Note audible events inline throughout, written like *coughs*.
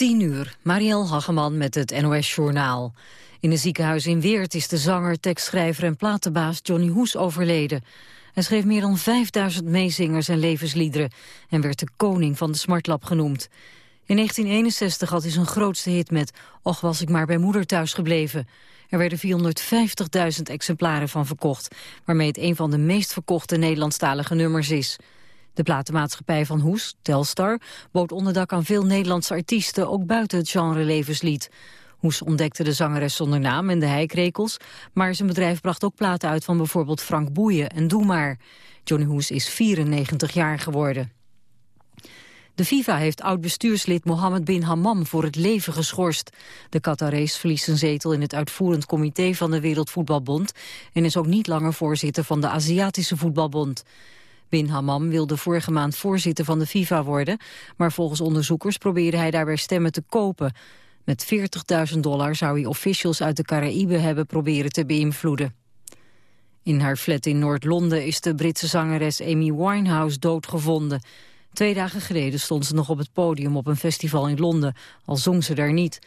10 uur, Marielle Hageman met het NOS Journaal. In een ziekenhuis in Weert is de zanger, tekstschrijver en platenbaas Johnny Hoes overleden. Hij schreef meer dan 5000 meezingers en levensliederen... en werd de koning van de Smartlap genoemd. In 1961 had hij zijn grootste hit met Och was ik maar bij moeder thuis gebleven. Er werden 450.000 exemplaren van verkocht... waarmee het een van de meest verkochte Nederlandstalige nummers is... De platenmaatschappij van Hoes, Telstar, bood onderdak aan veel Nederlandse artiesten, ook buiten het genre levenslied. Hoes ontdekte de zangeres zonder naam en de heikrekels, maar zijn bedrijf bracht ook platen uit van bijvoorbeeld Frank Boeien en Doe Maar. Johnny Hoes is 94 jaar geworden. De FIFA heeft oud-bestuurslid Mohammed bin Hammam voor het leven geschorst. De Qatarees verliest zijn zetel in het uitvoerend comité van de Wereldvoetbalbond... en is ook niet langer voorzitter van de Aziatische Voetbalbond. Bin Hammam wilde vorige maand voorzitter van de FIFA worden, maar volgens onderzoekers probeerde hij daarbij stemmen te kopen. Met 40.000 dollar zou hij officials uit de Caraïben hebben proberen te beïnvloeden. In haar flat in Noord-Londen is de Britse zangeres Amy Winehouse doodgevonden. Twee dagen geleden stond ze nog op het podium op een festival in Londen, al zong ze daar niet.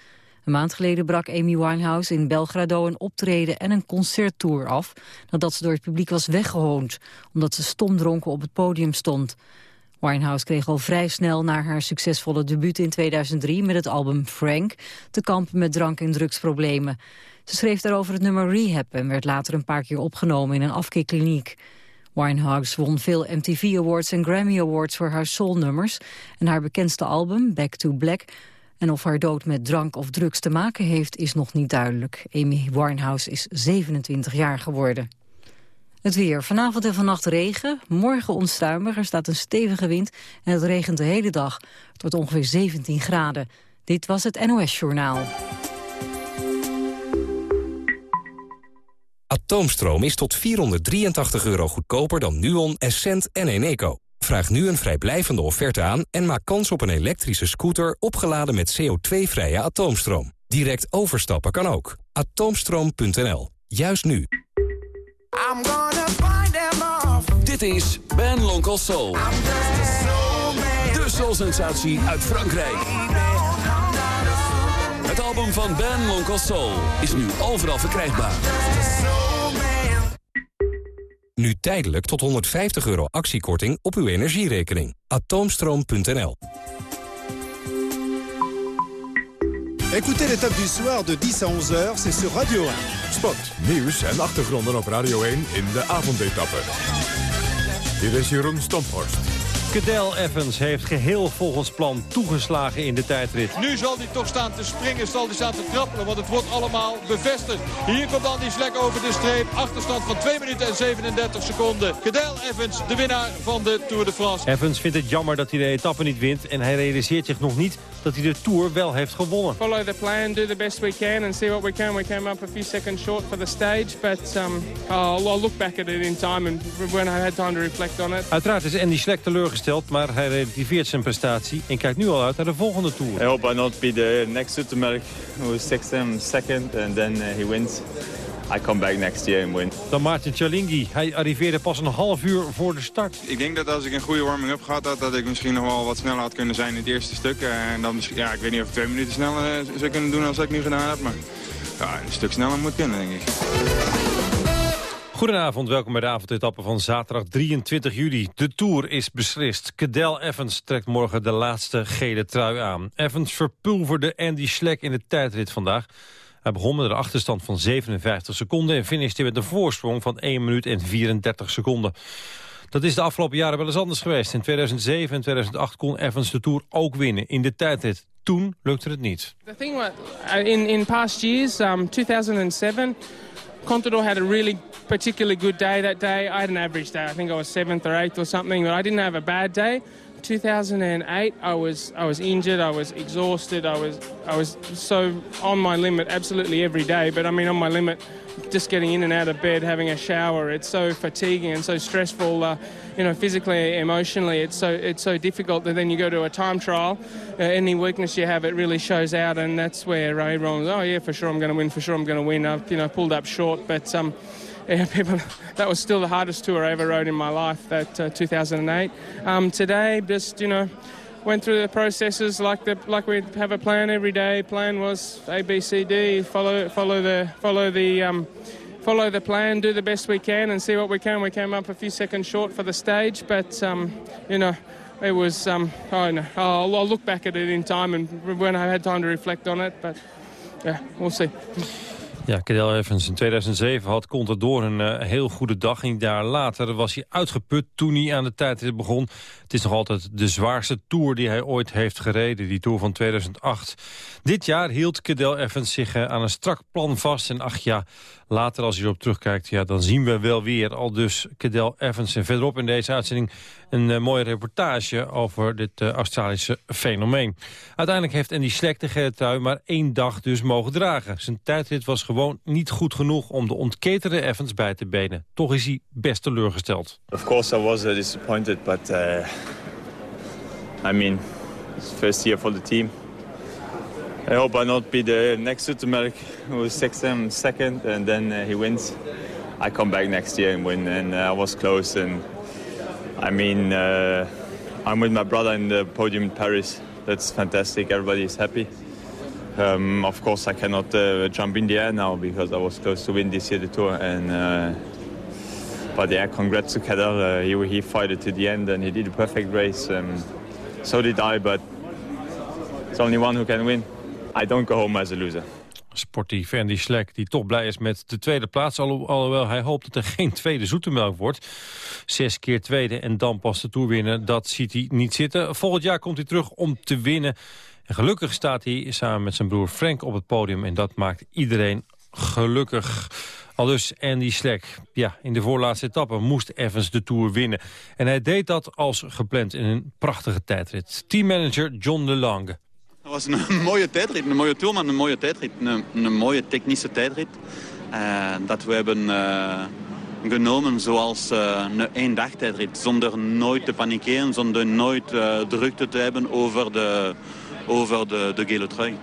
Een maand geleden brak Amy Winehouse in Belgrado een optreden en een concerttour af... nadat ze door het publiek was weggehoond, omdat ze stomdronken op het podium stond. Winehouse kreeg al vrij snel na haar succesvolle debuut in 2003 met het album Frank... te kampen met drank- en drugsproblemen. Ze schreef daarover het nummer Rehab en werd later een paar keer opgenomen in een afkeerkliniek. Winehouse won veel MTV Awards en Grammy Awards voor haar soulnummers... en haar bekendste album, Back to Black en of haar dood met drank of drugs te maken heeft, is nog niet duidelijk. Amy Winehouse is 27 jaar geworden. Het weer. Vanavond en vannacht regen. Morgen onstuimig. Er staat een stevige wind en het regent de hele dag. Het wordt ongeveer 17 graden. Dit was het NOS Journaal. Atoomstroom is tot 483 euro goedkoper dan Nuon, Essent en Eneco. Vraag nu een vrijblijvende offerte aan en maak kans op een elektrische scooter opgeladen met CO2-vrije atoomstroom. Direct overstappen kan ook. Atoomstroom.nl. Juist nu. Dit is Ben Lonkel Soul. De soul-sensatie uit Frankrijk. Het album van Ben Lonkel Soul is nu overal verkrijgbaar. Nu tijdelijk tot 150 euro actiekorting op uw energierekening. Atoomstroom.nl Écoutez l'étape du soir de 10 à 11h, c'est sur Radio 1. Sport, nieuws en achtergronden op Radio 1 in de avondetappe. Hier is Jeroen Stomphorst. Cadel Evans heeft geheel volgens plan toegeslagen in de tijdrit. Nu zal hij toch staan te springen, zal hij staan te trappelen, want het wordt allemaal bevestigd. Hier komt Andy Slek over de streep. Achterstand van 2 minuten en 37 seconden. Cadel Evans, de winnaar van de Tour de France. Evans vindt het jammer dat hij de etappe niet wint en hij realiseert zich nog niet dat hij de Tour wel heeft gewonnen. Follow the plan, do the best we can and see what we can. We came up a few seconds short for the stage, but um, I'll, I'll look back at it in time and when I had time to reflect on it. Uiteraard is Andy Slek teleurgesteld maar hij relativeert zijn prestatie en kijkt nu al uit naar de volgende Tour. I hope I not be the next Zoetemelk who is sixth and second and then uh, he wins. I come back next year and win. Dan Maarten Chalingi. Hij arriveerde pas een half uur voor de start. Ik denk dat als ik een goede warming-up gehad had... dat ik misschien nog wel wat sneller had kunnen zijn in het eerste stuk. En dan misschien, ja, ik weet niet of ik twee minuten sneller eh, zou kunnen doen als ik nu gedaan heb. Maar ja, een stuk sneller moet kunnen, denk ik. Goedenavond, welkom bij de avondetappe van zaterdag 23 juli. De Tour is beslist. Cadel Evans trekt morgen de laatste gele trui aan. Evans verpulverde Andy Schleck in de tijdrit vandaag. Hij begon met een achterstand van 57 seconden... en finishte met een voorsprong van 1 minuut en 34 seconden. Dat is de afgelopen jaren wel eens anders geweest. In 2007 en 2008 kon Evans de Tour ook winnen in de tijdrit. Toen lukte het niet. The thing what, uh, in, in past years, um, 2007... Contador had a really particularly good day that day. I had an average day. I think I was seventh or eighth or something, but I didn't have a bad day. 2008, I was I was injured. I was exhausted. I was I was so on my limit absolutely every day. But I mean, on my limit, just getting in and out of bed, having a shower. It's so fatiguing and so stressful. Uh, you know, physically, emotionally, it's so it's so difficult that then you go to a time trial. Uh, any weakness you have, it really shows out, and that's where Ray Ron oh yeah, for sure I'm going to win. For sure I'm going to win. I've you know pulled up short, but um, yeah, people, that was still the hardest tour I ever rode in my life, that uh, 2008. Um, today, just, you know, went through the processes like the like we have a plan every day. Plan was A, B, C, D. Follow follow the follow the um, follow the plan. Do the best we can and see what we can. We came up a few seconds short for the stage, but um, you know. It was, um, oh no, I'll, I'll look back at it in time and when I had time to reflect on it. But yeah, we'll see. Ja, Cadel Evans in 2007 had Contador een uh, heel goede dag. Een jaar later was hij uitgeput toen hij aan de tijdrit begon. Het is nog altijd de zwaarste Tour die hij ooit heeft gereden, die Tour van 2008. Dit jaar hield Cadel Evans zich uh, aan een strak plan vast. En ach ja, later als hij erop terugkijkt, ja, dan zien we wel weer al dus Cadel Evans. En verderop in deze uitzending een uh, mooie reportage over dit uh, Australische fenomeen. Uiteindelijk heeft Andy Slek de gele trui maar één dag dus mogen dragen. Zijn tijdrit was gewoon niet goed genoeg om de ontketende Evans bij te benen. Toch is hij best teleurgesteld. Of course I was uh, disappointed, but uh, I mean, it's first year for the team. I hope I not be the next Zoetemelk who is sixth and second and then uh, he wins. I come back next year and win and uh, I was close and I mean uh, I'm with my brother in the podium in Paris. That's fantastic. Everybody is happy. Um, of course I cannot uh, jump in the air now because I was close to win this year the tour and uh, but yeah, congrats to Cadel. Uh, he, he fought it to the end and he did a perfect race. So did I, but it's only one who can win. I don't go home as a loser. Sportief Andy Slek, die toch blij is met de tweede plaats. alhoewel hij hoopt dat er geen tweede zoetemelk wordt. Zes keer tweede en dan pas de Tour winnen, dat ziet hij niet zitten. Volgend jaar komt hij terug om te winnen. En gelukkig staat hij samen met zijn broer Frank op het podium. En dat maakt iedereen gelukkig. Al dus Andy Slek. Ja, in de voorlaatste etappe moest Evans de Tour winnen. En hij deed dat als gepland in een prachtige tijdrit. Teammanager John DeLange. Het was *laughs* een mooie tijdrit, een mooie tour, maar een mooie tijdrit. Een, een mooie technische tijdrit. Uh, dat we hebben uh, genomen zoals uh, een één dag tijdrit. Zonder nooit te panikeren, zonder nooit drukte te hebben over de, over de, de gele trui.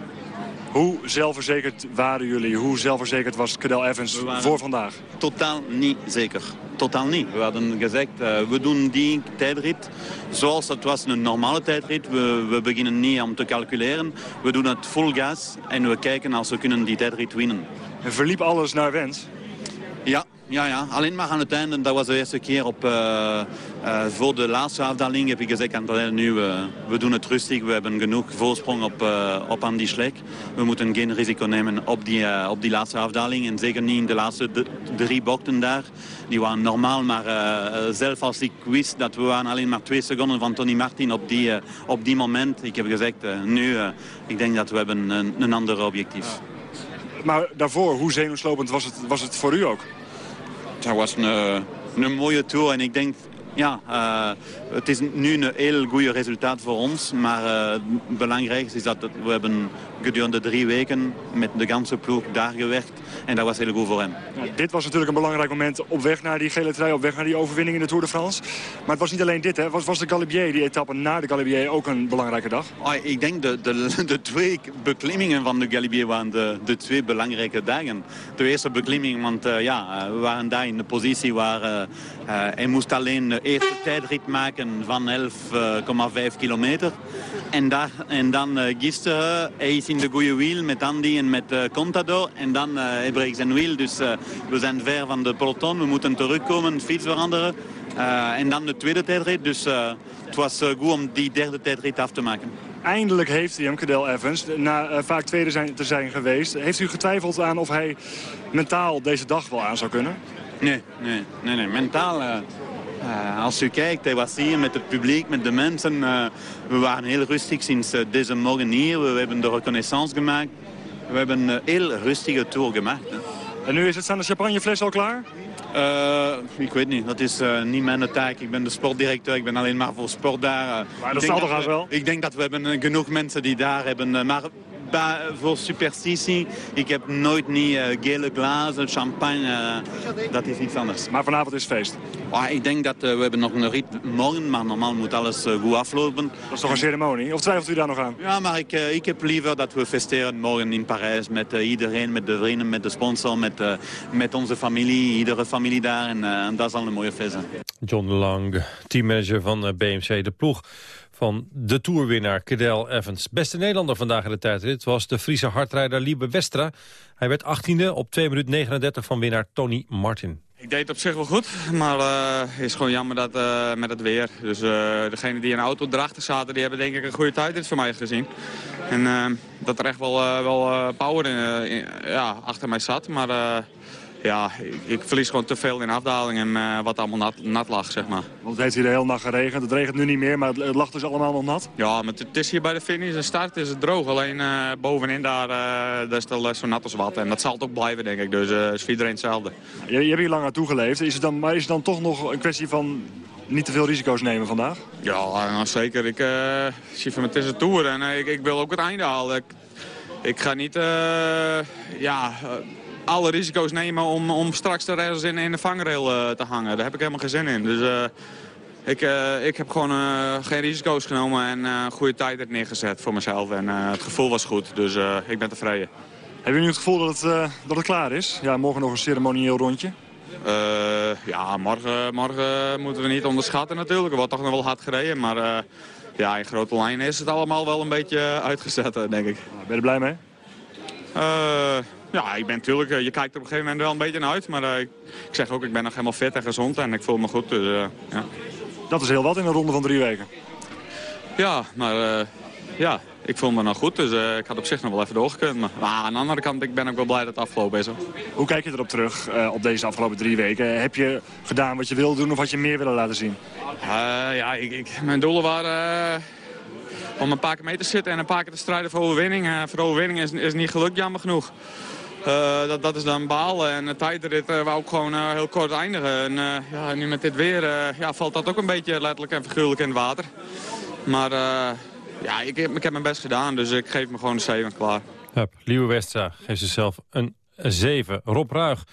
Hoe zelfverzekerd waren jullie? Hoe zelfverzekerd was Cadel Evans voor vandaag? Totaal niet zeker. Totaal niet. We hadden gezegd, uh, we doen die tijdrit zoals het was een normale tijdrit. We, we beginnen niet om te calculeren. We doen het vol gas en we kijken als we kunnen die tijdrit winnen. En verliep alles naar wens? Ja, ja, ja, alleen maar aan het einde. Dat was de eerste keer op, uh, uh, voor de laatste afdaling heb ik gezegd aan het nu, uh, we doen het rustig. We hebben genoeg voorsprong op, op Andy Schleck. We moeten geen risico nemen op die, op die laatste afdaling. En zeker niet in de laatste drie bochten daar. Die waren normaal, maar zelf als ik wist dat we waren alleen maar twee seconden van Tony Martin op die, op die moment. Ik heb gezegd, nu, ik denk dat we hebben een, een ander objectief. Maar daarvoor, hoe zenuwslopend was het, was het voor u ook? Het was een, een mooie tour en ik denk ja, uh, het is nu een heel goed resultaat voor ons. Maar uh, het belangrijkste is dat we hebben gedurende drie weken met de ganse ploeg daar gewerkt. En dat was heel goed voor hem. Ja, dit was natuurlijk een belangrijk moment op weg naar die gele trui, op weg naar die overwinning in de Tour de France. Maar het was niet alleen dit, hè? Was, was de Galibier, die etappe na de Galibier, ook een belangrijke dag? Oh, ik denk de, de, *laughs* de twee beklimmingen van de Galibier waren de, de twee belangrijke dagen. De eerste beklimming, want uh, ja, we waren daar in de positie waar hij moest alleen de eerste tijdrit maken van 11,5 kilometer. En, daar, en dan uh, gisteren, hij is in de goede wiel met Andy en met uh, Contador. En dan uh, hij breekt zijn wiel, dus we zijn ver van de peloton. We moeten terugkomen, fiets veranderen. en dan de tweede tijdrit, dus het was goed om die derde tijdrit af te maken. Eindelijk heeft hij hem, Cadel Evans, na vaak tweede zijn, te zijn geweest. Heeft u getwijfeld aan of hij mentaal deze dag wel aan zou kunnen? Nee, nee, nee, nee. mentaal... Uh, als u kijkt, hij was hier met het publiek, met de mensen. Uh, we waren heel rustig sinds uh, deze morgen hier. We, hebben de reconnaissance gemaakt. We hebben een heel rustige tour gemaakt. Hè. En nu is het, staan de champagnefles al klaar? ik weet niet, dat is niet mijn taak. Ik ben de sportdirecteur, ik ben alleen maar voor sport daar. maar dat zal toch haast wel? Ik denk dat we hebben genoeg mensen die daar hebben. maar voor superstitie. Ik heb nooit niet uh, gele glazen, champagne. Uh, dat is iets anders. Maar vanavond is feest? Oh, ik denk dat uh, we hebben nog een rit morgen, maar normaal moet alles goed aflopen. Dat is toch een ceremonie? Of twijfelt u daar nog aan? Ja, maar ik, ik heb liever dat we festeren morgen in Parijs met iedereen, met de vrienden, met de sponsor, met, met onze familie, iedere familie daar. En dat zal een mooie feest zijn. John Lang, teammanager van BMC De Ploeg van de toerwinnaar Cadel Evans. Beste Nederlander vandaag in de tijdrit was de Friese hardrijder Liebe Westra. Hij werd 18e op 2 minuten 39 van winnaar Tony Martin. Ik deed het op zich wel goed, maar het uh, is gewoon jammer dat, uh, met het weer. Dus uh, degene die in de auto erachter zaten, die hebben denk ik een goede tijdrit voor mij gezien. En dat er echt wel, wel power in, ja, achter mij zat, maar ja, ik, ik, verlies gewoon te veel in afdaling en uh, wat allemaal nat, nat, lag, zeg maar. Want het heeft hier de hele nacht geregend. Het regent nu niet meer, maar het, het lag dus allemaal nog nat? Ja, maar het is hier bij de finish en start is het droog. Alleen uh, bovenin daar, uh, daar is het zo nat als wat. En dat zal het ook blijven, denk ik. Dus is voor iedereen hetzelfde. Je, je hebt hier lang naartoe geleefd. Is het dan, maar is het dan toch nog een kwestie van niet te veel risico's nemen vandaag? Ja, nou, zeker. Ik zie van het is een tour en ik, ik, wil ook het einde halen. Ik, ik ga niet... ja alle risico's nemen om, om straks de rails in, in de vangrail uh, te hangen. Daar heb ik helemaal geen zin in. Dus uh, ik, uh, ik heb gewoon geen risico's genomen en een goede tijd er neergezet voor mezelf. En het gevoel was goed, dus ik ben tevreden. Heb je nu het gevoel dat het, dat het klaar is? Ja, morgen nog een ceremonieel rondje. ja, morgen, morgen moeten we niet onderschatten natuurlijk. Er wordt toch nog wel hard gereden, maar ja, in grote lijnen is het allemaal wel een beetje uitgezet, denk ik. Ben je er blij mee? Ja, ik ben natuurlijk, eh, je kijkt er op een gegeven moment wel een beetje naar uit. Maar uh, ik, ik, zeg ook, ik ben nog helemaal fit en gezond en ik voel me goed. Dus, uh, ja. Dat is heel wat in een ronde van drie weken. Ja, maar ja, ik voel me nog goed. Dus ik had op zich nog wel even doorgekund. Maar, maar, aan de andere kant, ik ben ook wel blij dat het afgelopen is. Hoor. Hoe kijk je erop terug op deze afgelopen drie weken? Heb je gedaan wat je wilde doen of had je meer willen laten zien? ja, ik, ik, mijn doelen waren om een paar keer mee te zitten en een paar keer te strijden voor overwinning. Uh, voor overwinning is, is niet gelukt, jammer genoeg. Uh, dat, dat is dan balen. En de tijdrit uh, wou ook gewoon heel kort eindigen. En ja, nu met dit weer ja, valt dat ook een beetje letterlijk en figuurlijk in het water. Maar ja, ik, ik heb mijn best gedaan, dus ik geef me gewoon een 7 klaar. Hup, Westra geeft zichzelf een 7. Rob Ruig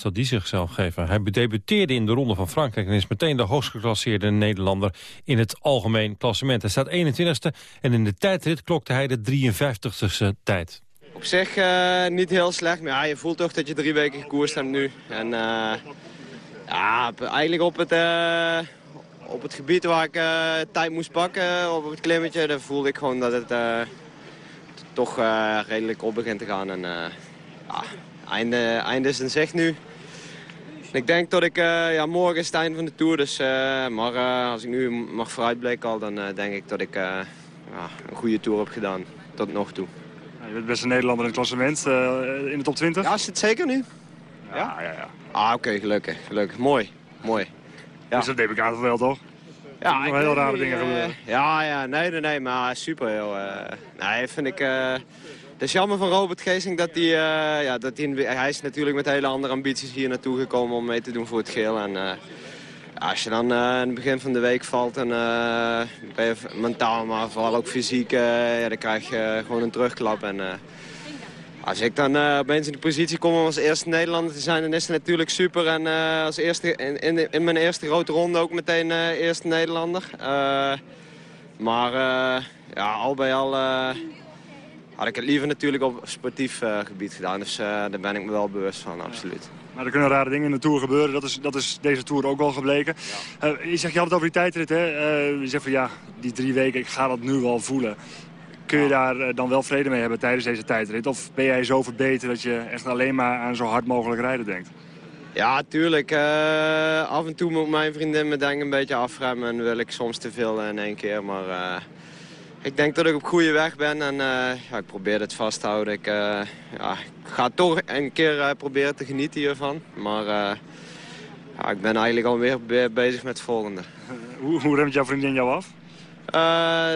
zal die zichzelf geven? Hij debuteerde in de Ronde van Frankrijk... en is meteen de hoogst geclasseerde Nederlander in het algemeen klassement. Hij staat 21ste en in de tijdrit klokte hij de 53ste tijd. Op zich uh, niet heel slecht, maar ja, je voelt toch dat je drie weken gekoerst hebt nu. En uh, ja, eigenlijk op het, uh, op het gebied waar ik tijd moest pakken, op het klimmetje, dan voelde ik gewoon dat het toch redelijk op begint te gaan. En ja, einde, einde is in zicht nu. Ik denk dat ik, uh, ja, morgen is het einde van de Tour, dus, uh, maar uh, als ik nu mag vooruitblikken al, dan denk ik dat ik ja, een goede Tour heb gedaan tot nog toe. je bent best een Nederlander in het klassement, in de top 20? Ja, is het zeker nu? Ja, ja, ja. ja. Ah, oké, gelukkig, gelukkig. Mooi, mooi. Ja. Dus dat neem ik wel, toch? Ja, nog heel rare dingen gebeuren. Ja, ja, nee, nee, nee, maar super heel. nee, vind ik... Het is jammer van Robert Geesing dat hij... Uh, ja, dat hij, hij is natuurlijk met hele andere ambities hier naartoe gekomen om mee te doen voor het geel. En, uh, als je dan uh, in het begin van de week valt en ben je mentaal, maar vooral ook fysiek, ja, dan krijg je gewoon een terugklap. En, als ik dan opeens in de positie kom om als eerste Nederlander te zijn, dan is het natuurlijk super. En als eerste, in, in, in, mijn eerste grote ronde ook meteen eerste Nederlander. maar ja, al bij al had ik het liever natuurlijk op sportief uh, gebied gedaan. Dus uh, daar ben ik me wel bewust van, absoluut. Maar er kunnen rare dingen in de Tour gebeuren. Dat is, dat is deze Tour ook wel gebleken. Uh, je zegt, je had het over die tijdrit, hè? je zegt van ja, die drie weken, ik ga dat nu wel voelen. Kun je daar dan wel vrede mee hebben tijdens deze tijdrit? Of ben jij zo verbeterd dat je echt alleen maar aan zo hard mogelijk rijden denkt? Ja, tuurlijk. af en toe moet mijn vriendin me denk een beetje afremmen. En wil ik soms te veel in één keer. Maar ik denk dat ik op goede weg ben en uh, ja, ik probeer het vast te houden. Ik, uh, ja, ik ga toch een keer uh, proberen te genieten hiervan. Maar ja, ik ben eigenlijk alweer bezig met het volgende. Hoe, hoe remt jouw vriendin jou af?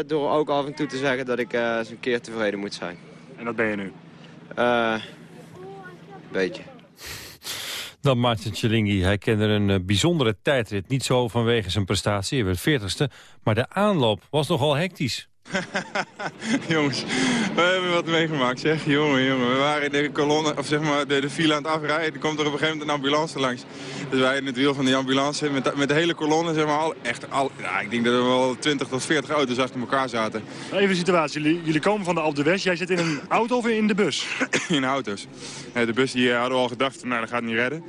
door ook af en toe te zeggen dat ik eens een keer tevreden moet zijn. En dat ben je nu? Een beetje. Dan Martin Tjelingi. Hij kende een bijzondere tijdrit. Niet zo vanwege zijn prestatie, hij werd 40ste. Maar de aanloop was nogal hectisch. *laughs* Jongens, we hebben wat meegemaakt, zeg. Jongen, jongen. We waren in de kolonne, of zeg maar de, de file aan het afrijden. Er komt er op een gegeven moment een ambulance langs. Dus wij in het wiel van die ambulance met, met de hele kolonne, zeg maar, al, echt al, ja, ik denk dat er wel 20 tot 40 auto's achter elkaar zaten. Even een situatie. Jullie, jullie komen van de Alpe West. Jij zit in een auto of in de bus? *coughs* in auto's. De bus die hadden we al gedacht, nou dat gaat niet redden.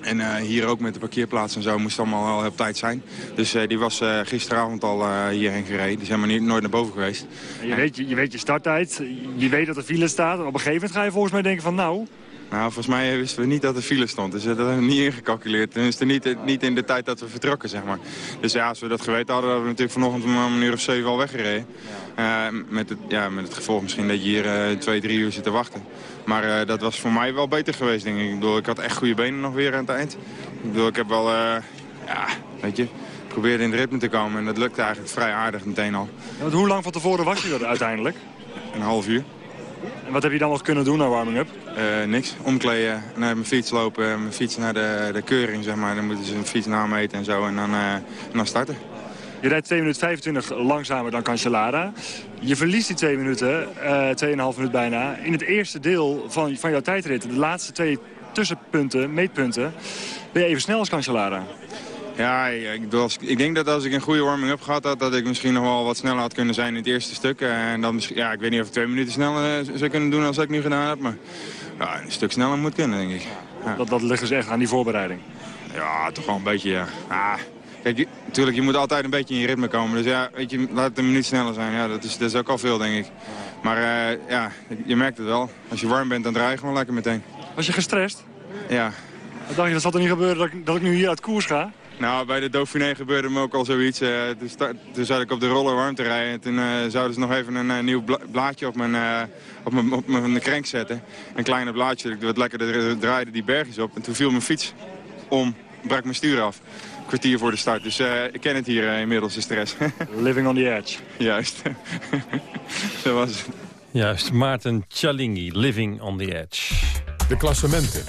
En uh, hier ook met de parkeerplaats en zo moest het allemaal wel op tijd zijn. Dus uh, die was uh, gisteravond al hierheen gereden. Die zijn maar niet, nooit naar boven geweest. Je weet je, je weet je starttijd, je weet dat er file staat. En op een gegeven moment ga je volgens mij denken van nou... Nou, volgens mij wisten we niet dat er file stond. Dus dat hebben we niet ingecalculeerd. Tenminste, niet, niet in de tijd dat we vertrokken, zeg maar. Dus ja, als we dat geweten hadden, hadden we natuurlijk vanochtend om een uur of zeven al weggereden. Uh, met, het, ja, met het gevolg misschien dat je hier uh, twee, drie uur zit te wachten. Maar uh, dat was voor mij wel beter geweest, denk ik. Ik bedoel, ik had echt goede benen nog weer aan het eind. Ik bedoel, ik heb wel, ja, weet je, probeerde in het ritme te komen. En dat lukte eigenlijk vrij aardig meteen al. Ja, hoe lang van tevoren was je er uiteindelijk? Een half uur. Wat heb je dan nog kunnen doen naar warming-up? Uh, niks. Omkleden, naar mijn fiets lopen, mijn fiets naar de, de keuring, zeg maar. Dan moeten ze een fiets nameten en zo en dan, uh, en dan starten. Je rijdt 2 minuten 25 langzamer dan Cancellara. Je verliest die 2 minuten, uh, 2,5 minuut bijna, in het eerste deel van, van jouw tijdrit. De laatste twee tussenpunten, meetpunten, ben je even snel als Cancellara. Ja, ik, ik, denk dat als ik een goede warming-up gehad had... dat ik misschien nog wel wat sneller had kunnen zijn in het eerste stuk. En dan misschien, ja, ik weet niet of ik twee minuten sneller zou kunnen doen als ik nu gedaan heb. Maar ja, een stuk sneller moet kunnen, denk ik. Ja. Dat, dat ligt dus echt aan die voorbereiding? Ja, toch wel een beetje, ja. Ah, kijk, natuurlijk, je moet altijd een beetje in je ritme komen. Dus ja, weet je, laat het een minuut sneller zijn. Ja, dat is, dat is ook al veel, denk ik. Maar uh, ja, je merkt het wel. Als je warm bent, dan draai je gewoon lekker meteen. Was je gestrest? Ja. Dan dacht je, dat zal er niet gebeuren dat ik, dat ik nu hier uit koers ga? Nou, bij de Dauphiné gebeurde me ook al zoiets. Uh, toen, toen zat ik op de roller warm te rijden. En toen uh, zouden ze nog even een uh, nieuw blaadje op mijn, op, mijn, op mijn krenk zetten. Een kleine blaadje, wat lekker draaide die bergjes op. En toen viel mijn fiets om, brak mijn stuur af. Een kwartier voor de start. Dus ik ken het hier inmiddels, de stress. *laughs* Living on the edge. Juist. *laughs* Dat was het. Juist, Maarten Cialinghi, Living on the Edge. De klassementen.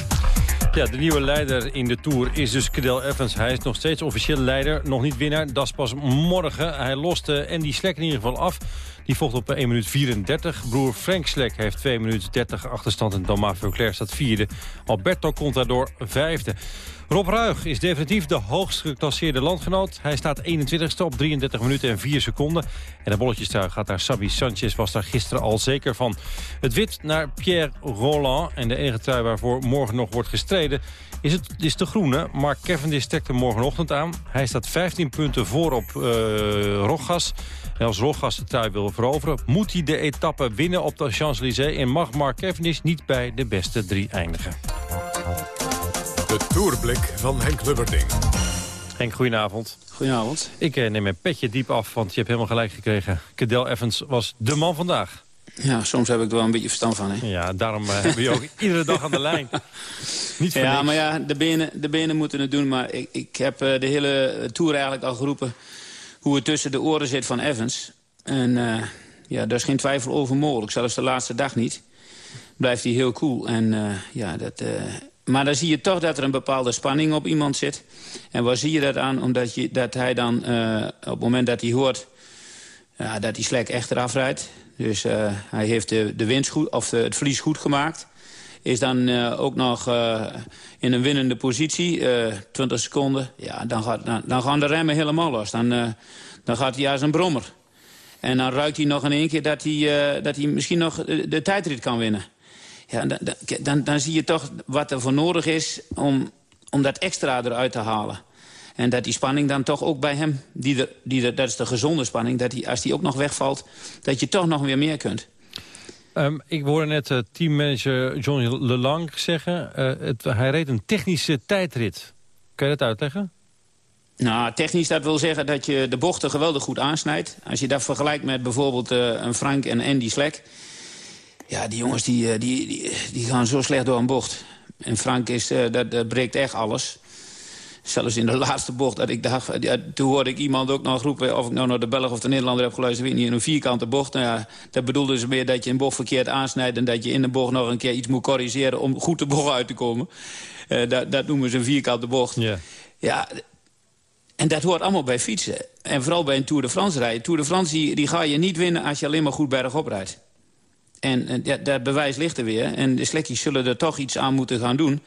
Ja, de nieuwe leider in de Tour is dus Cadel Evans. Hij is nog steeds officieel leider, nog niet winnaar. Dat is pas morgen. Hij loste Andy Slek in ieder geval af. Die volgt op 1 minuut 34. Broer Frank Slek heeft 2 minuten 30 achterstand. En Thomas Veuclair staat vierde. Alberto Contador vijfde. Rob Ruig is definitief de hoogst geclasseerde landgenoot. Hij staat 21ste op 33 minuten en 4 seconden. En de bolletjestrui gaat naar Sabi Sanchez, was daar gisteren al zeker van. Het wit naar Pierre Roland. En de enige trui waarvoor morgen nog wordt gestreden is, het, is de groene. Mark Cavendish trekt er morgenochtend aan. Hij staat 15 punten voor op uh, Rogas. En als Rogas de trui wil veroveren, moet hij de etappe winnen op de Champs-Élysées... en mag Mark Cavendish niet bij de beste drie eindigen. De Tourblik van Henk Lubberding. Henk, goedenavond. Goedenavond. Ik eh, neem mijn petje diep af, want je hebt helemaal gelijk gekregen. Cadel Evans was de man vandaag. Ja, soms heb ik er wel een beetje verstand van. Hè? Ja, daarom uh, hebben we je ook *laughs* iedere dag aan de lijn. Niet ja, niks. maar ja, de benen, de benen moeten het doen. Maar ik, ik heb uh, de hele Tour eigenlijk al geroepen... hoe het tussen de oren zit van Evans. En uh, ja, daar is geen twijfel over mogelijk. Zelfs de laatste dag niet. Blijft hij heel cool. En ja, dat... Maar dan zie je toch dat er een bepaalde spanning op iemand zit. En waar zie je dat aan? Omdat je, dat hij dan, op het moment dat hij hoort... Ja, dat hij slek echt eraf rijdt. Dus uh, hij heeft de, de winst goed, of de, het verlies goed gemaakt. Is dan uh, ook nog in een winnende positie, 20 seconden. Ja, dan, gaat, dan, dan, gaan de remmen helemaal los. Dan, dan gaat hij als een brommer. En dan ruikt hij nog in één keer dat hij, dat hij misschien nog de, de tijdrit kan winnen. Ja, dan, dan, dan zie je toch wat er voor nodig is om, om dat extra eruit te halen. En dat die spanning dan toch ook bij hem, die er, die er, dat is de gezonde spanning... dat die, als die ook nog wegvalt, dat je toch nog weer meer kunt. Um, ik hoorde net uh, teammanager John Lelang zeggen... Uh, het, hij reed een technische tijdrit. Kan je dat uitleggen? Nou, technisch dat wil zeggen dat je de bochten geweldig goed aansnijdt. Als je dat vergelijkt met bijvoorbeeld uh, een Frank en Andy Slek... ja, die jongens die, die, die, die, gaan zo slecht door een bocht. En Frank is, dat, dat breekt echt alles zelfs in de laatste bocht, dat ik dacht, ja, toen hoorde ik iemand ook nog roepen... of ik nou naar de Belg of de Nederlander heb geluisterd, weet niet, in een vierkante bocht. Nou ja, dat bedoelde ze meer dat je een bocht verkeerd aansnijdt... en dat je in de bocht nog een keer iets moet corrigeren om goed de bocht uit te komen. Uh, dat, dat noemen ze een vierkante bocht. Ja. ja, en dat hoort allemaal bij fietsen. En vooral bij een Tour de France rijden. Tour de France die, die ga je niet winnen als je alleen maar goed bergop rijdt. En, en ja, dat bewijs ligt er weer. En de slekkies zullen er toch iets aan moeten gaan doen...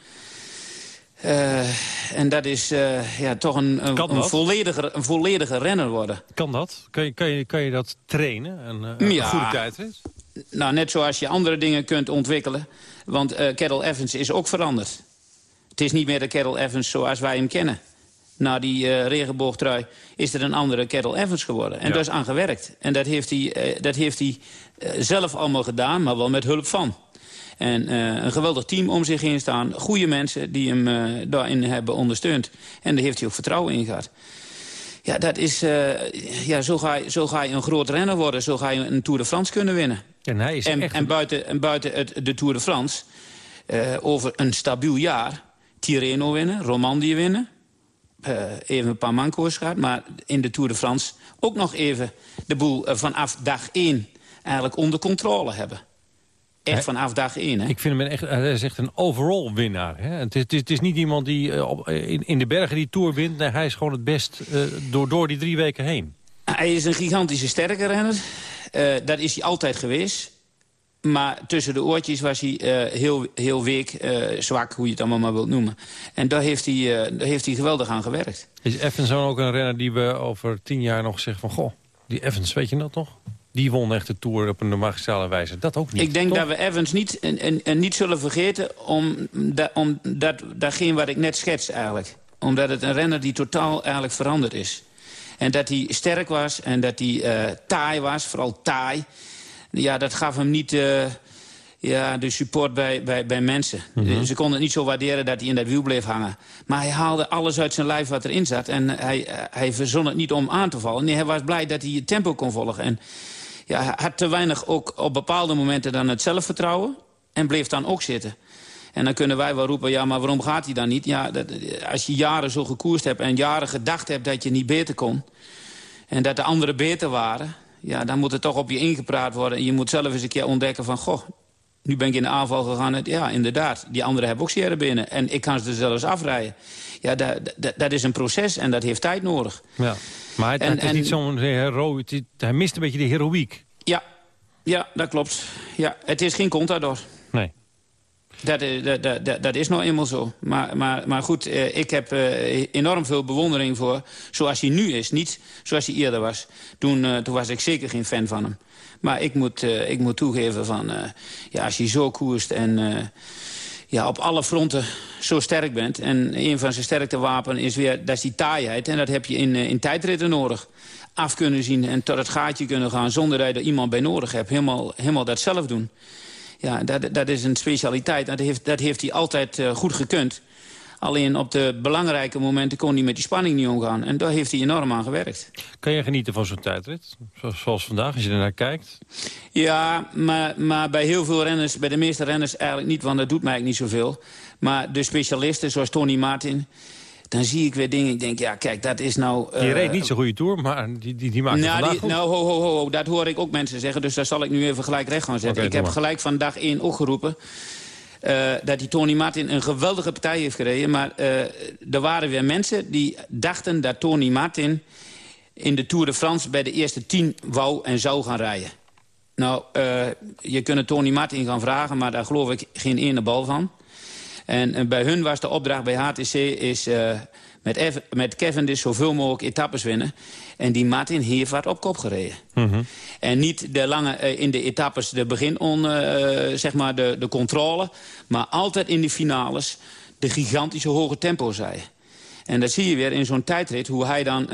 Uh, en dat is uh, ja, toch een, een, een, volledige, een volledige renner worden. Kan dat? Kan je, kan je, kan je dat trainen? Een, een ja. goede tijdrit? Nou, net zoals je andere dingen kunt ontwikkelen. Want uh, Kettle Evans is ook veranderd. Het is niet meer de Kettle Evans zoals wij hem kennen. Na die uh, regenboogtrui is er een andere Kettle Evans geworden. En ja. daar is aan gewerkt. En dat heeft hij, dat heeft hij zelf allemaal gedaan, maar wel met hulp van. En een geweldig team om zich heen staan. Goede mensen die hem daarin hebben ondersteund. En daar heeft hij ook vertrouwen in gehad. Ja, dat is, ja zo, ga je, zo ga je een groot renner worden. Zo ga je een Tour de France kunnen winnen. En, hij is en, echt... en buiten, en buiten het, de Tour de France, over een stabiel jaar... Tirreno winnen, Romandie winnen. Uh, even een paar manco's gehad. Maar in de Tour de France ook nog even de boel vanaf dag 1 eigenlijk onder controle hebben. Echt vanaf dag 1. Hè? Ik vind hem echt, hij is echt een overall winnaar. Hè? Het, is, het, is, het, is, niet iemand die uh, op, in, in, de bergen die Tour wint. Nee, hij is gewoon het best door, door die drie weken heen. Hij is een gigantische sterke renner. dat is hij altijd geweest. Maar tussen de oortjes was hij heel, heel week, zwak, hoe je het allemaal maar wilt noemen. En daar heeft hij, daar heeft hij geweldig aan gewerkt. Is Evans ook een renner die we over tien jaar nog zeggen van... goh, die Evans, weet je dat nog? Die won echt de Tour op een magistrale wijze. Dat ook niet, Ik denk toch? dat we Evans niet, en, en, en niet zullen vergeten... om, da, om dat, datgene wat ik net schets eigenlijk. Omdat het een renner die totaal eigenlijk veranderd is. En dat hij sterk was en dat hij taai was, vooral taai ja, dat gaf hem niet uh, ja, de support bij, bij, bij mensen. Mm -hmm. Ze konden het niet zo waarderen dat hij in dat wiel bleef hangen. Maar hij haalde alles uit zijn lijf wat erin zat. En hij, hij verzon het niet om aan te vallen. Nee, hij was blij dat hij het tempo kon volgen. En ja, had te weinig ook op bepaalde momenten dan het zelfvertrouwen. En bleef dan ook zitten. En dan kunnen wij wel roepen, ja, maar waarom gaat hij dan niet? Ja, dat, als je jaren zo gekoerst hebt en jaren gedacht hebt dat je niet beter kon... en dat de anderen beter waren ja, dan moet er toch op je ingepraat worden. En je moet zelf eens een keer ontdekken van... goh, nu ben ik in de aanval gegaan. Ja, inderdaad, die anderen hebben ook zere binnen. En ik kan ze er zelfs afrijden. Ja, dat, dat, dat, is een proces en dat heeft tijd nodig. Ja, maar het, en, het is en, niet zo'n hero... Hij mist een beetje de heroïek. Ja, ja, dat klopt. Ja, het is geen contador. Nee. Dat, dat, dat, dat, is nou eenmaal zo. Maar, maar, maar goed, eh, ik heb eh, enorm veel bewondering voor zoals hij nu is. Niet zoals hij eerder was. Toen, uh, toen was ik zeker geen fan van hem. Maar ik moet, uh, ik moet toegeven van... ja, als je zo koerst en ja, op alle fronten zo sterk bent... en een van zijn sterktewapen is weer, dat is die taaiheid. En dat heb je in, in tijdritten nodig. Af kunnen zien en tot het gaatje kunnen gaan... zonder dat je er iemand bij nodig hebt. Helemaal, helemaal dat zelf doen. Ja, dat, dat is een specialiteit. Dat heeft, dat heeft hij altijd uh, goed gekund. Alleen op de belangrijke momenten kon hij met die spanning niet omgaan. En daar heeft hij enorm aan gewerkt. Kan je genieten van zo'n tijdrit? Zoals vandaag, als je ernaar kijkt? Ja, maar, maar bij heel veel renners, bij de meeste renners eigenlijk niet. Want dat doet mij eigenlijk niet zoveel. Maar de specialisten, zoals Tony Martin dan zie ik weer dingen. Ik denk, ja, kijk, dat is nou... Uh, die reed niet zo'n goede tour, maar die, die, die maakt nou, vandaag die, Nou, ho, ho, ho, dat hoor ik ook mensen zeggen. Dus daar zal ik nu even gelijk recht gaan zetten. Okay, ik heb maar. gelijk van dag 1 ook geroepen... Uh, dat die Tony Martin een geweldige partij heeft gereden. Maar uh, er waren weer mensen die dachten dat Tony Martin... in de Tour de France bij de eerste tien wou en zou gaan rijden. Nou, je kunt Tony Martin gaan vragen, maar daar geloof ik geen ene bal van. En, bij hun was de opdracht bij HTC is, met, Ev met Cavendish zoveel mogelijk etappes winnen. En die Martin heeft wat op kop gereden. Mm -hmm. En niet de lange, uh, in de etappes de begin on, uh, zeg maar de, de controle. Maar altijd in de finales de gigantische hoge tempo zei. En dat zie je weer in zo'n tijdrit, hoe hij dan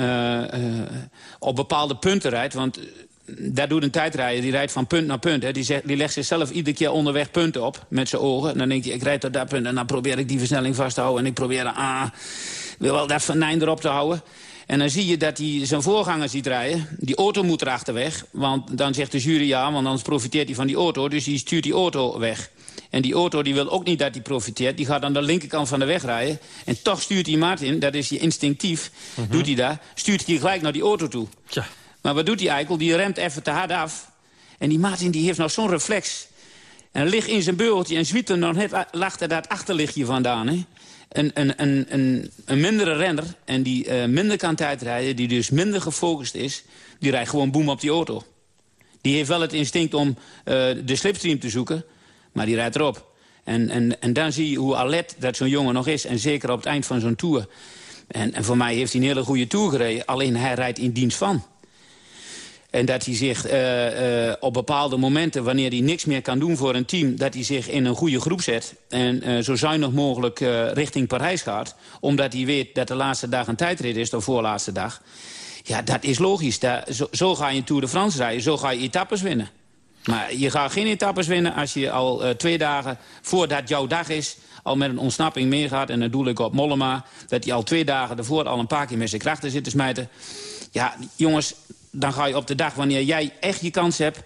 op bepaalde punten rijdt. Want daar doet een tijdrijder, die rijdt van punt naar punt. Hè. Die, zegt, die legt zichzelf iedere keer onderweg punten op met zijn ogen. En dan denk je, ik rijd tot dat punt en dan probeer ik die versnelling vast te houden. En ik probeer, ah, wil wel dat venijn erop te houden. En dan zie je dat hij zijn voorganger ziet rijden. Die auto moet erachter weg. Want dan zegt de jury ja, want anders profiteert hij van die auto. Dus die stuurt die auto weg. En die auto die wil ook niet dat hij profiteert. Die gaat aan de linkerkant van de weg rijden. En toch stuurt hij Martin, dat is je instinctief, -huh. doet hij daar. Stuurt hij gelijk naar die auto toe. Tja. Maar wat doet die eikel? Die remt even te hard af. En die Martin die heeft nog zo'n reflex. En ligt in zijn beultje en zwiet er nog net achter dat achterlichtje vandaan. Hè? Een, een, een, mindere renner en die uh, minder kan tijdrijden... die dus minder gefocust is, die rijdt gewoon boem op die auto. Die heeft wel het instinct om uh, de slipstream te zoeken, maar die rijdt erop. En, en, en dan zie je hoe alert dat zo'n jongen nog is. En zeker op het eind van zo'n tour. En, en voor mij heeft hij een hele goede tour gereden. Alleen hij rijdt in dienst van. En dat hij zich uh, uh, op bepaalde momenten, wanneer hij niks meer kan doen voor een team... dat hij zich in een goede groep zet en uh, zo zuinig mogelijk richting Parijs gaat. Omdat hij weet dat de laatste dag een tijdrit is, de voorlaatste dag. Ja, dat is logisch. Zo, zo, ga je Tour de France rijden, zo ga je etappes winnen. Maar je gaat geen etappes winnen als je al twee dagen voordat jouw dag is al met een ontsnapping meegaat. En dan doe ik op Mollema. Dat hij al twee dagen ervoor al een paar keer met zijn krachten zit te smijten. Ja, jongens, dan ga je op de dag wanneer jij echt je kans hebt...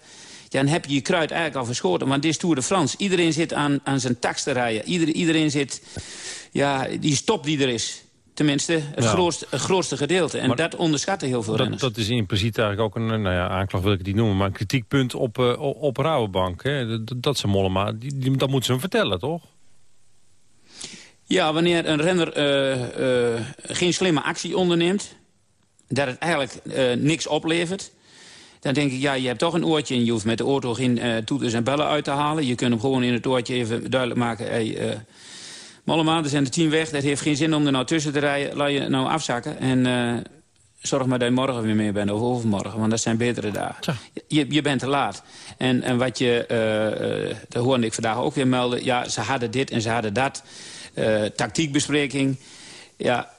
Dan heb je je kruid eigenlijk al verschoten. Want dit is Tour de France. Iedereen zit aan, aan zijn tax te rijden. iedereen zit... Ja, die stop die er is. Tenminste, het, grootste, het grootste gedeelte. En dat onderschatten heel veel dat, renners. Dat is in principe eigenlijk ook een nou ja, aanklacht, wil ik het niet noemen... maar een kritiekpunt op, uh, op Rabobank. Hè? Dat, dat ze Mollema, die, die, dat moeten ze hem vertellen, toch? Ja, wanneer een renner uh, uh, geen slimme actie onderneemt... dat het eigenlijk uh, niks oplevert... dan denk ik, ja, je hebt toch een oortje... en je hoeft met de auto geen toeters en bellen uit te halen. Je kunt hem gewoon in het oortje even duidelijk maken... Hey, Mollema, er zijn de tien weg. Het heeft geen zin om er nou tussen te rijden. Laat je nou afzakken. En zorg maar dat je morgen weer mee bent, of overmorgen. Want dat zijn betere dagen. Je, je bent te laat. En, en wat je, uh, dat hoorde ik vandaag ook weer melden... ja, ze hadden dit en ze hadden dat. Uh, tactiekbespreking. Ja,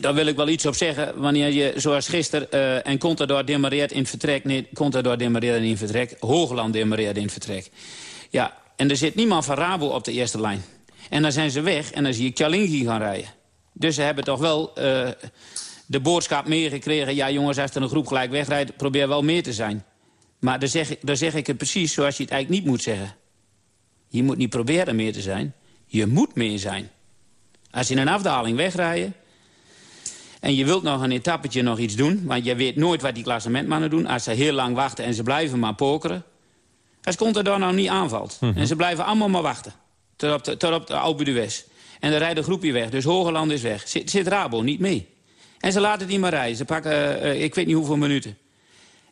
daar wil ik wel iets op zeggen. Wanneer je, zoals gisteren, uh, en Contador demareert in vertrek... nee, Contador demareert in vertrek, Hoogland demareert in vertrek. Ja, en er zit niemand van Rabo op de eerste lijn. En dan zijn ze weg en dan zie ik Chalingi gaan rijden. Dus ze hebben toch wel uh, de boodschap meegekregen... ja jongens, als er een groep gelijk wegrijdt, probeer wel meer te zijn. Maar dan zeg, dan zeg ik het precies zoals je het eigenlijk niet moet zeggen. Je moet niet proberen meer te zijn. Je moet meer zijn. Als je in een afdaling wegrijden... en je wilt nog een etappetje nog iets doen... want je weet nooit wat die klassementmannen doen... als ze heel lang wachten en ze blijven maar pokeren... als Contador nou niet aanvalt... Mm -hmm. en ze blijven allemaal maar wachten... tot op de, tot op de Alpe d'Huez... en dan rijdt een groepje weg, dus Hogeland is weg... Zit, zit Rabo niet mee. En ze laten die maar rijden. Ze pakken, uh, ik weet niet hoeveel minuten.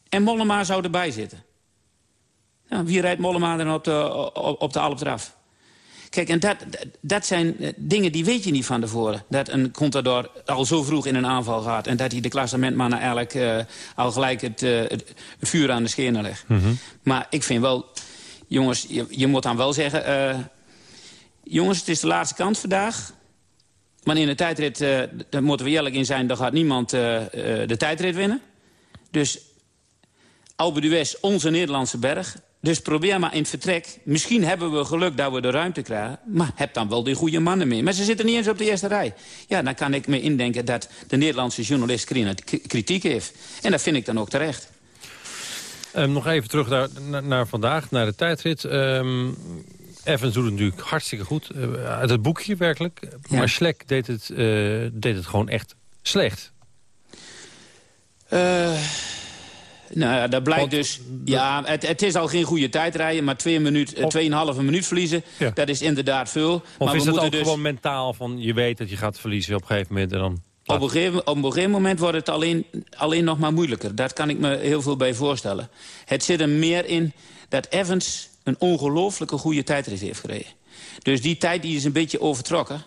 En Mollema zou erbij zitten. Nou, wie rijdt Mollema dan op de, op, op de Alp eraf? Kijk, en dat, dat zijn eh, dingen die weet je niet van tevoren. Dat een Contador al zo vroeg in een aanval gaat... en dat hij de klassementmannen eigenlijk uh, al gelijk het, uh, het, vuur aan de schenen legt. Mm -hmm. Maar ik vind wel... Jongens, je, je moet dan wel zeggen... Uh, jongens, het is de laatste kans vandaag. Maar in de tijdrit, daar moeten we eerlijk in zijn... dan gaat niemand de tijdrit winnen. Dus Alpe d'Huez, onze Nederlandse berg... Dus probeer maar in het vertrek. Misschien hebben we geluk dat we de ruimte krijgen. Maar heb dan wel die goede mannen mee. Maar ze zitten niet eens op de eerste rij. Ja, dan kan ik me indenken dat de Nederlandse journalist kritiek heeft. En dat vind ik dan ook terecht. Um, nog even terug naar, naar, vandaag, naar de tijdrit. Um, Evans doet het natuurlijk hartstikke goed. Uh, uit het boekje werkelijk. Ja. Maar Schlek deed het, uh, deed het gewoon echt slecht. Uh, nou ja, dat blijkt dus... Ja, het, het, is al geen goede tijd rijden, maar 2 minuut, 2,5 minuut verliezen, ja. dat is inderdaad veel. Of maar is we het ook dus, gewoon mentaal van je weet dat je gaat verliezen op een gegeven moment en dan... Op een, gegeven, op een gegeven moment wordt het alleen, alleen nog maar moeilijker. Daar kan ik me heel veel bij voorstellen. Het zit er meer in dat Evans een ongelooflijke goede tijdrit heeft gereden. Dus die tijd die is een beetje overtrokken.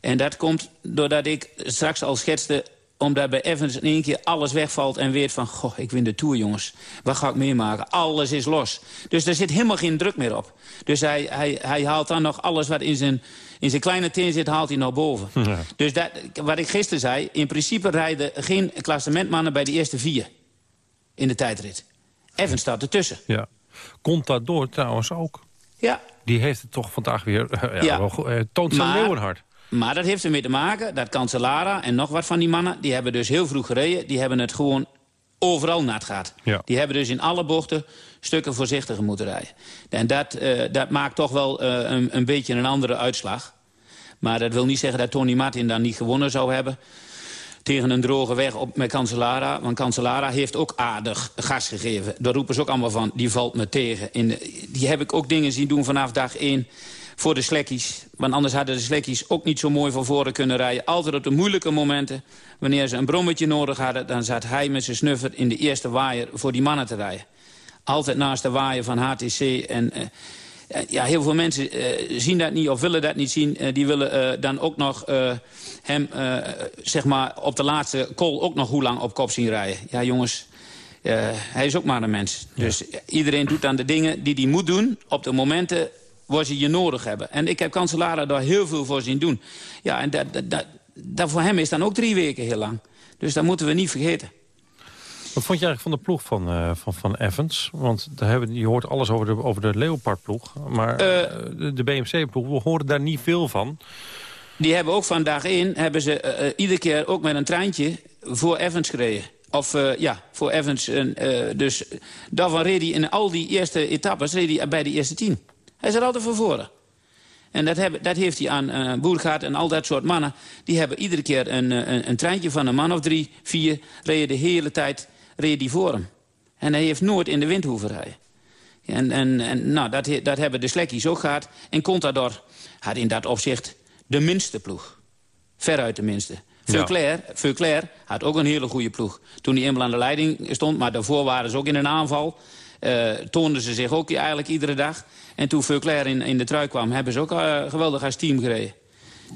En dat komt doordat ik straks al schetste omdat bij Evans in één keer alles wegvalt en weet van... goh, ik win de Tour, jongens. Wat ga ik meemaken? Alles is los. Dus er zit helemaal geen druk meer op. Dus hij, hij, hij haalt dan nog alles wat in zijn, in zijn kleine tin zit, haalt hij nog boven. Ja. Dus dat, wat ik gisteren zei... in principe rijden geen klassementmannen bij de eerste vier in de tijdrit. Evans staat ertussen. Ja. Komt dat door trouwens ook? Ja. Die heeft het toch vandaag weer... *laughs* Ja, ja. Wel, uh, toont zijn leeuwenhard. Maar dat heeft ermee te maken dat Cancellara en nog wat van die mannen... die hebben dus heel vroeg gereden. Die hebben het gewoon overal nat gehad. Ja. Die hebben dus in alle bochten stukken voorzichtiger moeten rijden. En dat, uh, dat maakt toch wel uh, een, een beetje een andere uitslag. Maar dat wil niet zeggen dat Tony Martin dan niet gewonnen zou hebben tegen een droge weg op met Cancellara. Want Cancellara heeft ook aardig gas gegeven. Daar roepen ze ook allemaal van, die valt me tegen. In de, die heb ik ook dingen zien doen vanaf dag 1 voor de slekkies. Want anders hadden de slekkies ook niet zo mooi van voren kunnen rijden. Altijd op de moeilijke momenten, wanneer ze een brommetje nodig hadden... dan zat hij met zijn snuffer in de eerste waaier voor die mannen te rijden. Altijd naast de waaier van HTC. En uh, ja, heel veel mensen uh, zien dat niet of willen dat niet zien. Uh, die willen uh, dan ook nog hem zeg maar op de laatste call ook nog hoe lang op kop zien rijden. Ja, jongens, hij is ook maar een mens. Dus iedereen doet dan de dingen die hij moet doen... op de momenten waar ze je nodig hebben. En ik heb Cancellara daar heel veel voor zien doen. Ja, en dat, dat, dat, dat voor hem is dan ook drie weken heel lang. Dus dat moeten we niet vergeten. Wat vond je eigenlijk van de ploeg van, uh, van, van Evans? Want daar hebben, je hoort alles over de, over de Leopard-ploeg. Maar uh, de, de BMC-ploeg, we horen daar niet veel van. Die hebben ook vandaag in, hebben ze uh, iedere keer ook met een treintje voor Evans gereden. Of ja, voor Evans. dus daarvan reed hij in al die eerste etappes reed hij bij de eerste tien. Hij zat altijd voor voren. En dat, heb, dat heeft hij aan uh, Boergaard en al dat soort mannen. Die hebben iedere keer een, een, een treintje van een man of drie, vier... reden de hele tijd reed die voor hem. En hij heeft nooit in de wind hoeven rijden. En, en, en nou, dat, dat hebben de slekkies ook gehad. En Contador had in dat opzicht de minste ploeg. Veruit de minste. Veuclair, Veuclair had ook een hele goede ploeg. Toen hij eenmaal aan de leiding stond, maar daarvoor waren ze ook in een aanval. Uh, toonden ze zich ook eigenlijk iedere dag. En toen Veuclair in, in de trui kwam, hebben ze ook uh, geweldig als team gereden.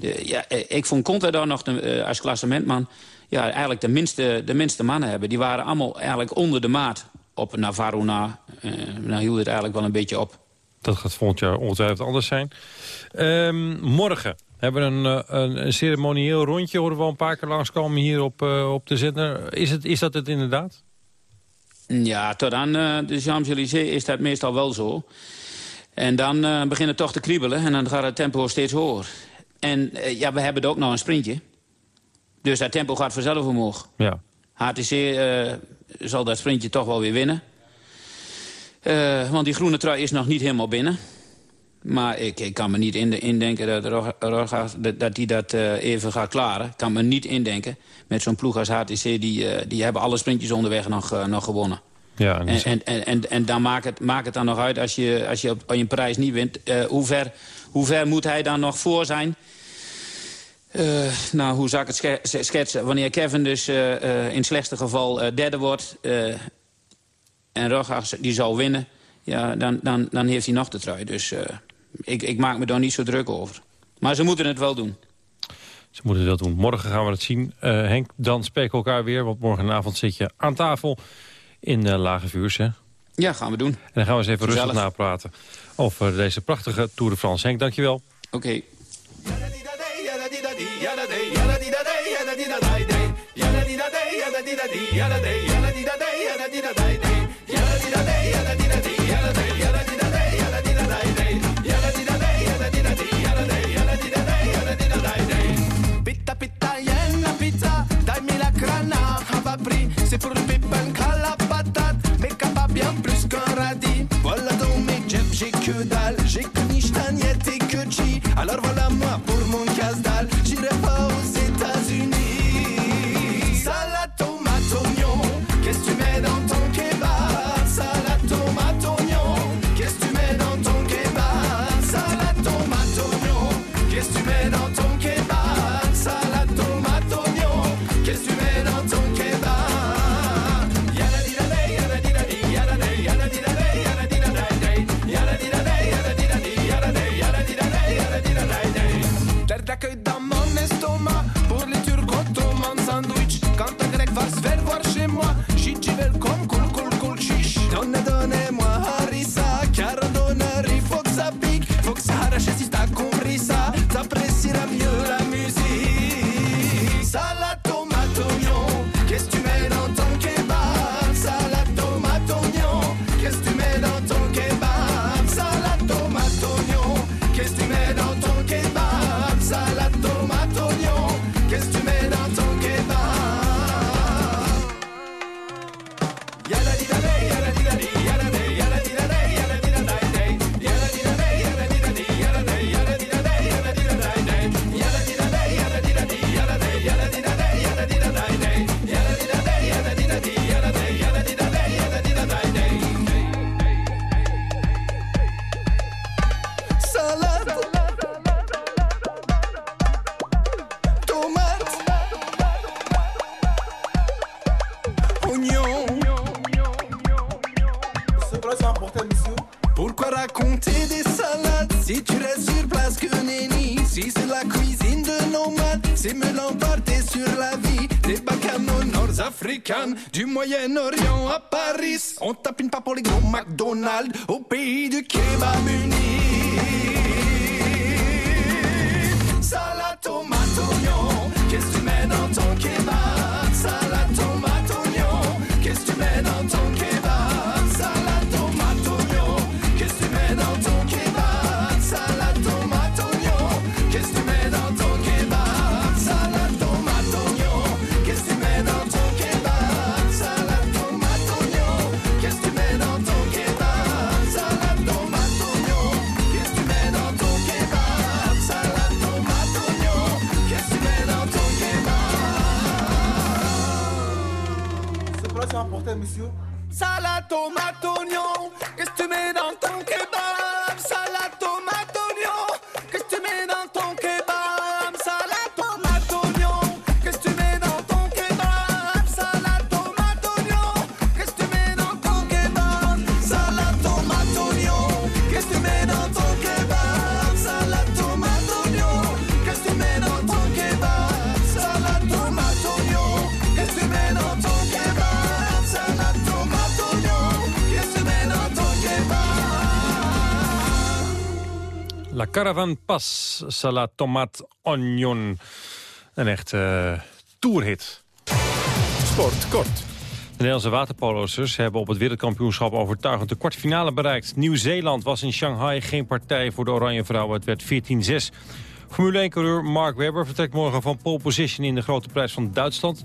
De, ja, ik vond Contador nog de, uh, als klassementman ja, eigenlijk de minste, de minste mannen hebben. Die waren allemaal eigenlijk onder de maat op Navarro na. Uh, nou hield het eigenlijk wel een beetje op. Dat gaat volgend jaar ongetwijfeld anders zijn. Um, morgen hebben we een, een, een, ceremonieel rondje. Horen we al een paar keer langskomen hier op, uh, op de zender. Is, het, is dat het inderdaad? Ja, tot aan uh, de Champs-Élysées is dat meestal wel zo. En dan uh, begint het toch te kriebelen en dan gaat het tempo steeds hoger. En ja, we hebben er ook nog een sprintje. Dus dat tempo gaat vanzelf omhoog. Ja. HTC uh, zal dat sprintje toch wel weer winnen. Want die groene trui is nog niet helemaal binnen. Maar ik, ik kan me niet indenken dat dat die dat even gaat klaren. Ik kan me niet indenken met zo'n ploeg als HTC. Die, die hebben alle sprintjes onderweg nog, nog gewonnen. Ja, en, en, en, en, en, dan maakt het, maakt het dan nog uit als je, als je op, je prijs niet wint. hoe, ver, hoe ver moet hij dan nog voor zijn... Uh, nou, hoe zou ik het schetsen? Wanneer Kevin dus uh, uh, in het slechtste geval derde wordt... en Rogas die zal winnen, ja, dan, dan, dan heeft hij nog de trui. Dus ik, ik maak me daar niet zo druk over. Maar ze moeten het wel doen. Ze moeten dat doen. Morgen gaan we het zien. Henk, dan spreken we elkaar weer, want morgenavond zit je aan tafel in Lage Vuurs, hè? Ja, gaan we doen. En dan gaan we eens even Gezellig. rustig napraten over deze prachtige Tour de France. Henk, dankjewel. Oké. Okay. Pitta pitta yenna pizza, dammi la crana, va j'ai que dalle, j'ai que nichtagnette et que chi, alors voilà moi Caravan Pas, Salade Tomat Onion. Een echt eh tourhit. Sport kort. De Nederlandse waterpolosters hebben op het wereldkampioenschap overtuigend de kwartfinale bereikt. Nieuw-Zeeland was in Shanghai geen partij voor de Oranje Vrouwen. Het werd 14-6. Formule 1-coureur Mark Webber vertrekt morgen van pole position in de grote prijs van Duitsland.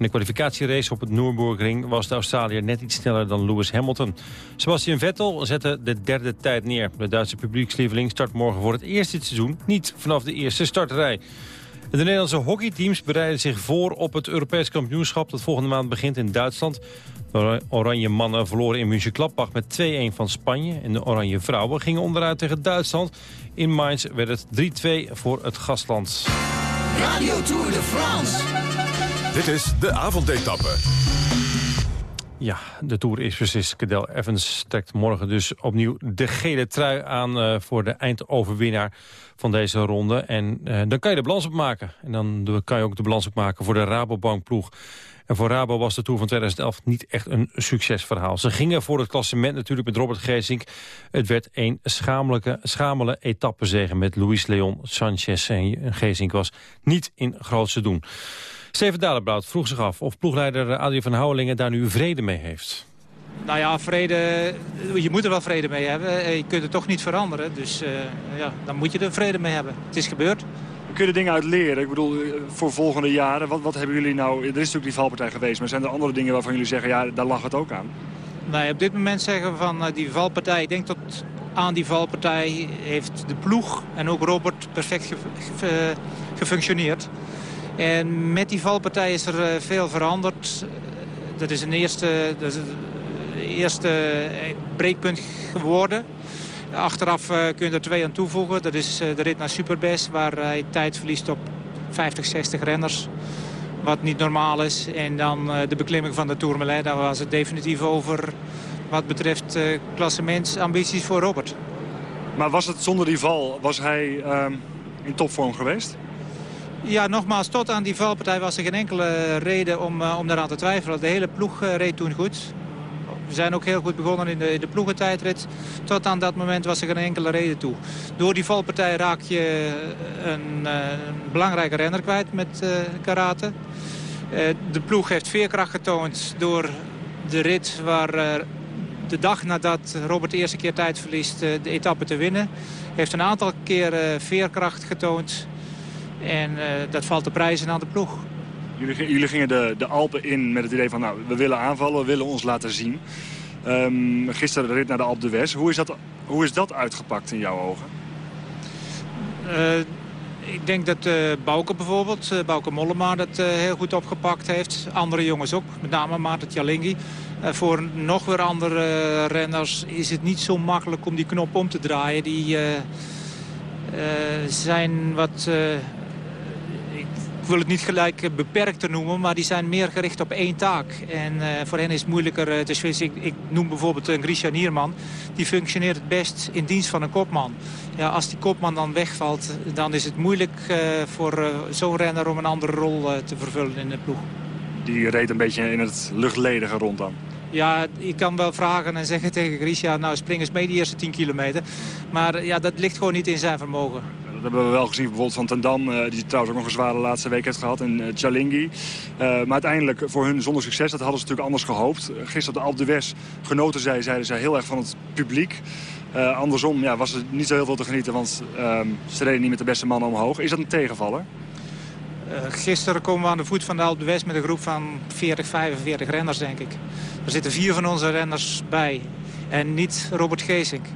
In de kwalificatierace op het Nürburgring was de Australiër net iets sneller dan Lewis Hamilton. Sebastian Vettel zette de derde tijd neer. De Duitse publiekslieveling start morgen voor het eerst dit seizoen niet vanaf de eerste startrij. De Nederlandse hockeyteams bereiden zich voor op het Europees kampioenschap... dat volgende maand begint in Duitsland. De Oranje mannen verloren in München-Klappbach met 2-1 van Spanje. En de Oranje vrouwen gingen onderuit tegen Duitsland. In Mainz werd het 3-2 voor het gastland. Radio Tour de France. Dit is de avondetappe. Ja, de Tour is beslist. Cadel Evans trekt morgen dus opnieuw de gele trui aan... eh, voor de eindoverwinnaar van deze ronde. En eh, dan kan je de balans opmaken. En dan kan je ook de balans opmaken voor de Rabobank-ploeg. En voor Rabo was de Tour van 2011 niet echt een succesverhaal. Ze gingen voor het klassement natuurlijk met Robert Geesink. Het werd een schamelijke, schamele etappezege met Luis Leon Sanchez. En Geesink was niet in grootste doen. Steven Dalenbrout vroeg zich af of ploegleider Adrie van Houwelingen daar nu vrede mee heeft. Nou ja, vrede, je moet er wel vrede mee hebben. Je kunt het toch niet veranderen. Dus eh, ja, dan moet je er vrede mee hebben. Het is gebeurd. We kunnen dingen uit leren. Ik bedoel, eh, voor volgende jaren, wat, wat hebben jullie nou... Er is natuurlijk die valpartij geweest, maar zijn er andere dingen waarvan jullie zeggen... ja, daar lag het ook aan? Nou, op dit moment zeggen we van eh, die valpartij... ik denk dat aan die valpartij heeft de ploeg en ook Robert perfect ge- ge- gefunctioneerd. En met die valpartij is er eh, veel veranderd. Dat is een eerste, dat is een eerste eh, breekpunt geworden. Achteraf eh, kun je er twee aan toevoegen. Dat is eh, de rit naar Superbest, waar hij tijd verliest op 50, 60 renners. Wat niet normaal is. En dan eh, de beklimming van de Tourmalet. Daar was het definitief over wat betreft eh klassementsambities voor Robert. Maar was het zonder die val, was hij ehm, in topvorm geweest? Ja, nogmaals, tot aan die valpartij was er geen enkele reden om, eh, om daaraan te twijfelen. De hele ploeg eh, reed toen goed. We zijn ook heel goed begonnen in de, in de ploegentijdrit. Tot aan dat moment was er geen enkele reden toe. Door die valpartij raak je een, eh, een belangrijke renner kwijt met karate. De ploeg heeft veerkracht getoond door de rit waar de dag nadat Robert de eerste keer tijd verliest de etappe te winnen. Heeft een aantal keer eh, veerkracht getoond. En eh, dat valt te prijzen aan de ploeg. Jullie, gi- jullie gingen de, de Alpen in met het idee van, nou, we willen aanvallen, we willen ons laten zien. Ehm, gisteren de rit naar de Alpe d'Huez. Hoe is dat, hoe is dat uitgepakt in jouw ogen? Eh, ik denk dat eh Bouke bijvoorbeeld, eh Bouke Mollema, dat heel goed opgepakt heeft. Andere jongens ook, met name Maarten Tjalingi. Eh, voor nog weer andere renners is het niet zo makkelijk om die knop om te draaien. Die zijn wat... ik wil het niet gelijk eh, beperkter noemen, maar die zijn meer gericht op één taak. En eh, voor hen is het moeilijker eh, te. Ik, ik noem bijvoorbeeld een Nierman. Die functioneert het best in dienst van een kopman. Ja, als die kopman dan wegvalt, dan is het moeilijk voor zo'n renner om een andere rol te vervullen in de ploeg. Die reed een beetje in het luchtledige rond dan. Ja, ik kan wel vragen en zeggen tegen Grisha, nou spring eens mee die eerste 10 kilometer. Maar ja, dat ligt gewoon niet in zijn vermogen. Dat hebben we wel gezien bijvoorbeeld van Tendam, eh, die trouwens ook nog een zware laatste week heeft gehad. En Chalingi. Uh, maar uiteindelijk voor hun zonder succes, dat hadden ze natuurlijk anders gehoopt. Gisteren de Alpe d'Huez genoten zij, zeiden zij heel erg van het publiek. Andersom ja, was er niet zo heel veel te genieten, want uh, ze reden niet met de beste mannen omhoog. Is dat een tegenvaller? Gisteren komen we aan de voet van de Alpe d'Huez met een groep van 40, 45 renners, denk ik. Er zitten vier van onze renners bij en niet Robert Geesink.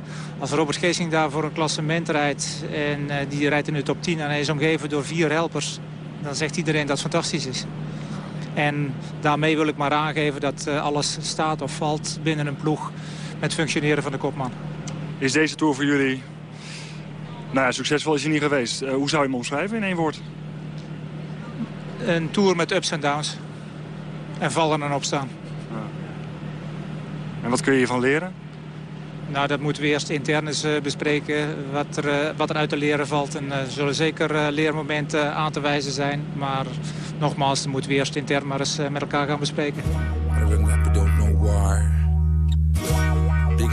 Als Robert Geesink daar voor een klassement rijdt en uh, die rijdt in de top 10 en hij is omgeven door vier helpers, dan zegt iedereen dat het fantastisch is. En daarmee wil ik maar aangeven dat uh, alles staat of valt binnen een ploeg met functioneren van de kopman. Is deze Tour voor jullie... Nou ja, succesvol is hij niet geweest. Uh, hoe zou je hem omschrijven in één woord? Een Tour met ups en downs. En vallen en opstaan. Ja. En wat kun je hiervan leren? Nou, dat moeten we eerst intern eens uh, bespreken. Wat er, uh, wat er uit te leren valt. En er zullen zeker leermomenten aan te wijzen zijn. Maar nogmaals, dat moeten we eerst intern maar eens met elkaar gaan bespreken. Big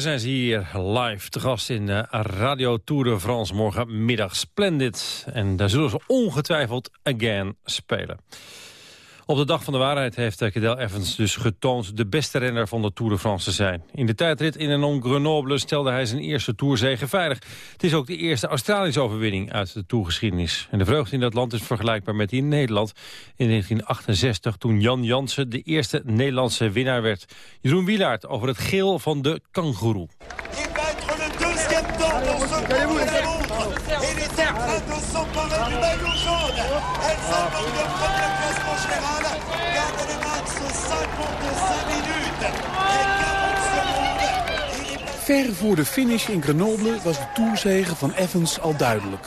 Morgen zijn ze hier live te gast in uh, Radio Tour de France. Morgenmiddag Splendid. En daar zullen ze ongetwijfeld again spelen. Op de dag van de waarheid heeft Cadel Evans dus getoond... de beste renner van de Tour de France te zijn. In de tijdrit in en om Grenoble stelde hij zijn eerste Tourzege veilig. Het is ook de eerste Australische overwinning uit de Tourgeschiedenis. En de vreugde in dat land is vergelijkbaar met die in Nederland... in 1968 toen Jan Jansen de eerste Nederlandse winnaar werd. Jeroen Wielaert over het geel van de kangoeroe. Ver voor de finish in Grenoble was de toerzegen van Evans al duidelijk.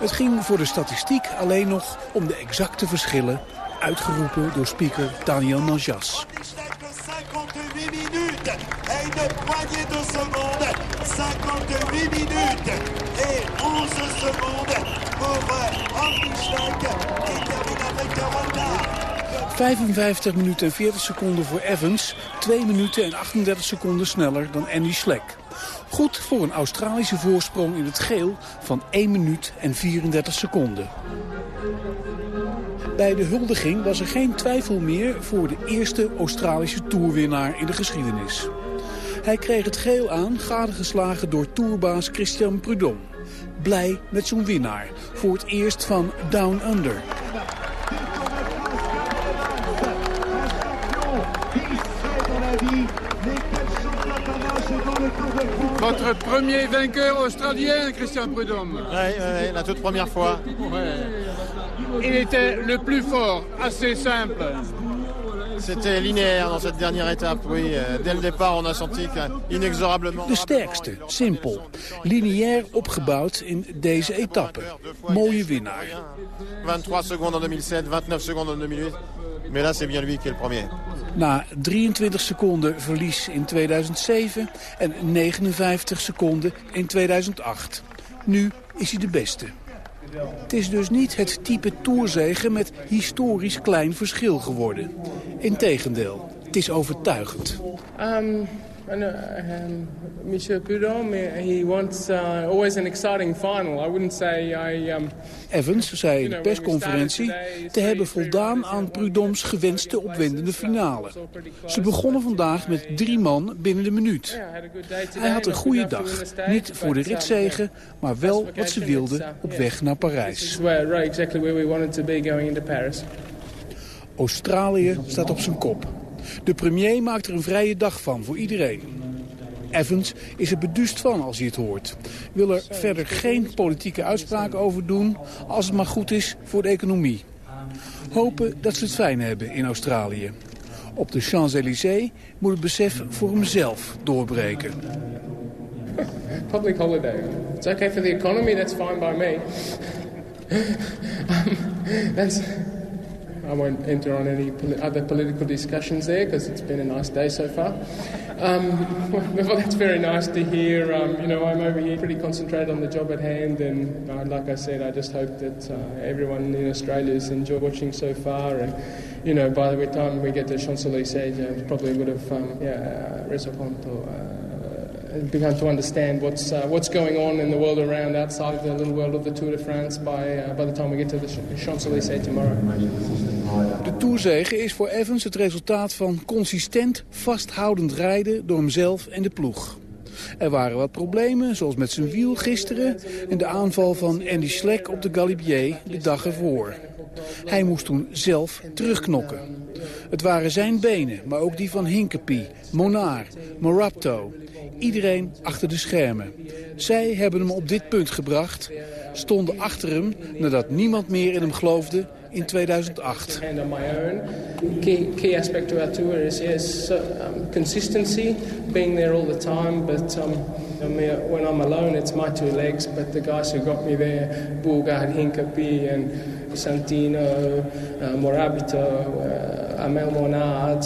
Het ging voor de statistiek alleen nog om de exacte verschillen, uitgeroepen door speaker Daniel Manjas. 58 minutes et une poignée de secondes. 58 minutes et 11 secondes 55 minuten en 40 seconden voor Evans. 2 minuten en 38 seconden sneller dan Andy Schleck. Goed voor een Australische voorsprong in het geel van 1 minuut en 34 seconden. Bij de huldiging was er geen twijfel meer voor de eerste Australische toerwinnaar in de geschiedenis. Hij kreeg het geel aan, gadegeslagen door tourbaas Christian Prudhomme. Blij met zo'n winnaar, voor het eerst van Down Under. Votre premier vainqueur australien, Christian Prudhomme. Oui, la toute première fois. Il était le plus fort, assez simple. C'était linéaire dans cette dernière étape, oui. Euh, Dès le départ, on a senti qu'inexorablement... De sterkste, simpel. Lineair opgebouwd in deze etappe. Mooie winnaar. 23 secondes en 2007, 29 secondes en 2008. Mais là, c'est bien lui qui est le premier. Na 23 seconden verlies in 2007 en 59 seconden in 2008. Nu is hij de beste. Het is dus niet het type toerzegen met historisch klein verschil geworden. Integendeel, het is overtuigend. Um, I know, um, Monsieur Prudhomme, he wants uh, always an exciting final. I wouldn't say I... Um, Evans zei in de persconferentie te hebben voldaan aan Prudhomme's gewenste opwindende finale. Ze begonnen vandaag met drie man binnen de minuut. Hij had een goede dag. Niet voor de ritzegen, maar wel wat ze wilden op weg naar Parijs. Australië staat op zijn kop. De premier maakt er een vrije dag van voor iedereen. Evans is er beduust van als hij het hoort. Wil er verder geen politieke uitspraken over doen als het maar goed is voor de economie. Hopen dat ze het fijn hebben in Australië. Op de Champs-Élysées moet het besef voor hemzelf doorbreken. *laughs* Public holiday. It's okay for the economy, that's fine by me. *laughs* um, that's... I won't enter on any poli other political discussions there because it's been a nice day so far. Um, *laughs* well, that's very nice to hear. Um, you know, I'm over here pretty concentrated on the job at hand, and uh, like I said, I just hope that uh, everyone in Australia has enjoyed watching so far. And you know, by the time we get to Champs Elysees, you know, probably would have um, yeah, uh, uh, begun to understand what's uh, what's going on in the world around outside of the little world of the Tour de France by uh, by the time we get to the Champs Elysees tomorrow. De toerzege is voor Evans het resultaat van consistent vasthoudend rijden door hemzelf en de ploeg. Er waren wat problemen, zoals met zijn wiel gisteren... en de aanval van Andy Schleck op de Galibier de dag ervoor. Hij moest toen zelf terugknokken. Het waren zijn benen, maar ook die van Hinkepie, Monar, Morapto. Iedereen achter de schermen. Zij hebben hem op dit punt gebracht, stonden achter hem... nadat niemand meer in hem geloofde in 2008. My own, key, key aspect to our tour is yes, um, consistency, being there all the time. But um, when I'm alone, it's my two legs. But the guys who got me there, Bulgard, Hinkapie, and Santino, uh, Morabito, uh, Amel Monard.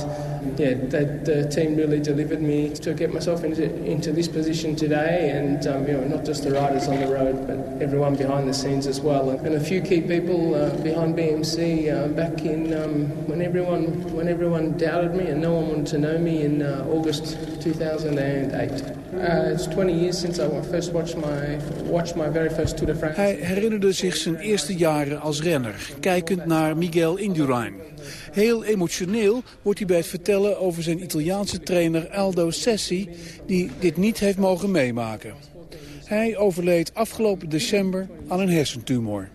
Yeah, that the team really delivered me to get myself into into this position today, and um, you know, not just the riders on the road, but everyone behind the scenes as well, and, and a few key people uh, behind BMC uh, back in um, when everyone when everyone doubted me and no one wanted to know me in uh, August 2008. Uh, it's 20 years since I first watched my watched my very first Tour de France. Hij herinnerde zich zijn eerste jaren als renner, kijkend naar Miguel Indurain. Heel emotioneel wordt hij bij het vertellen over zijn Italiaanse trainer Aldo Sessi... die dit niet heeft mogen meemaken. Hij overleed afgelopen december aan een hersentumor.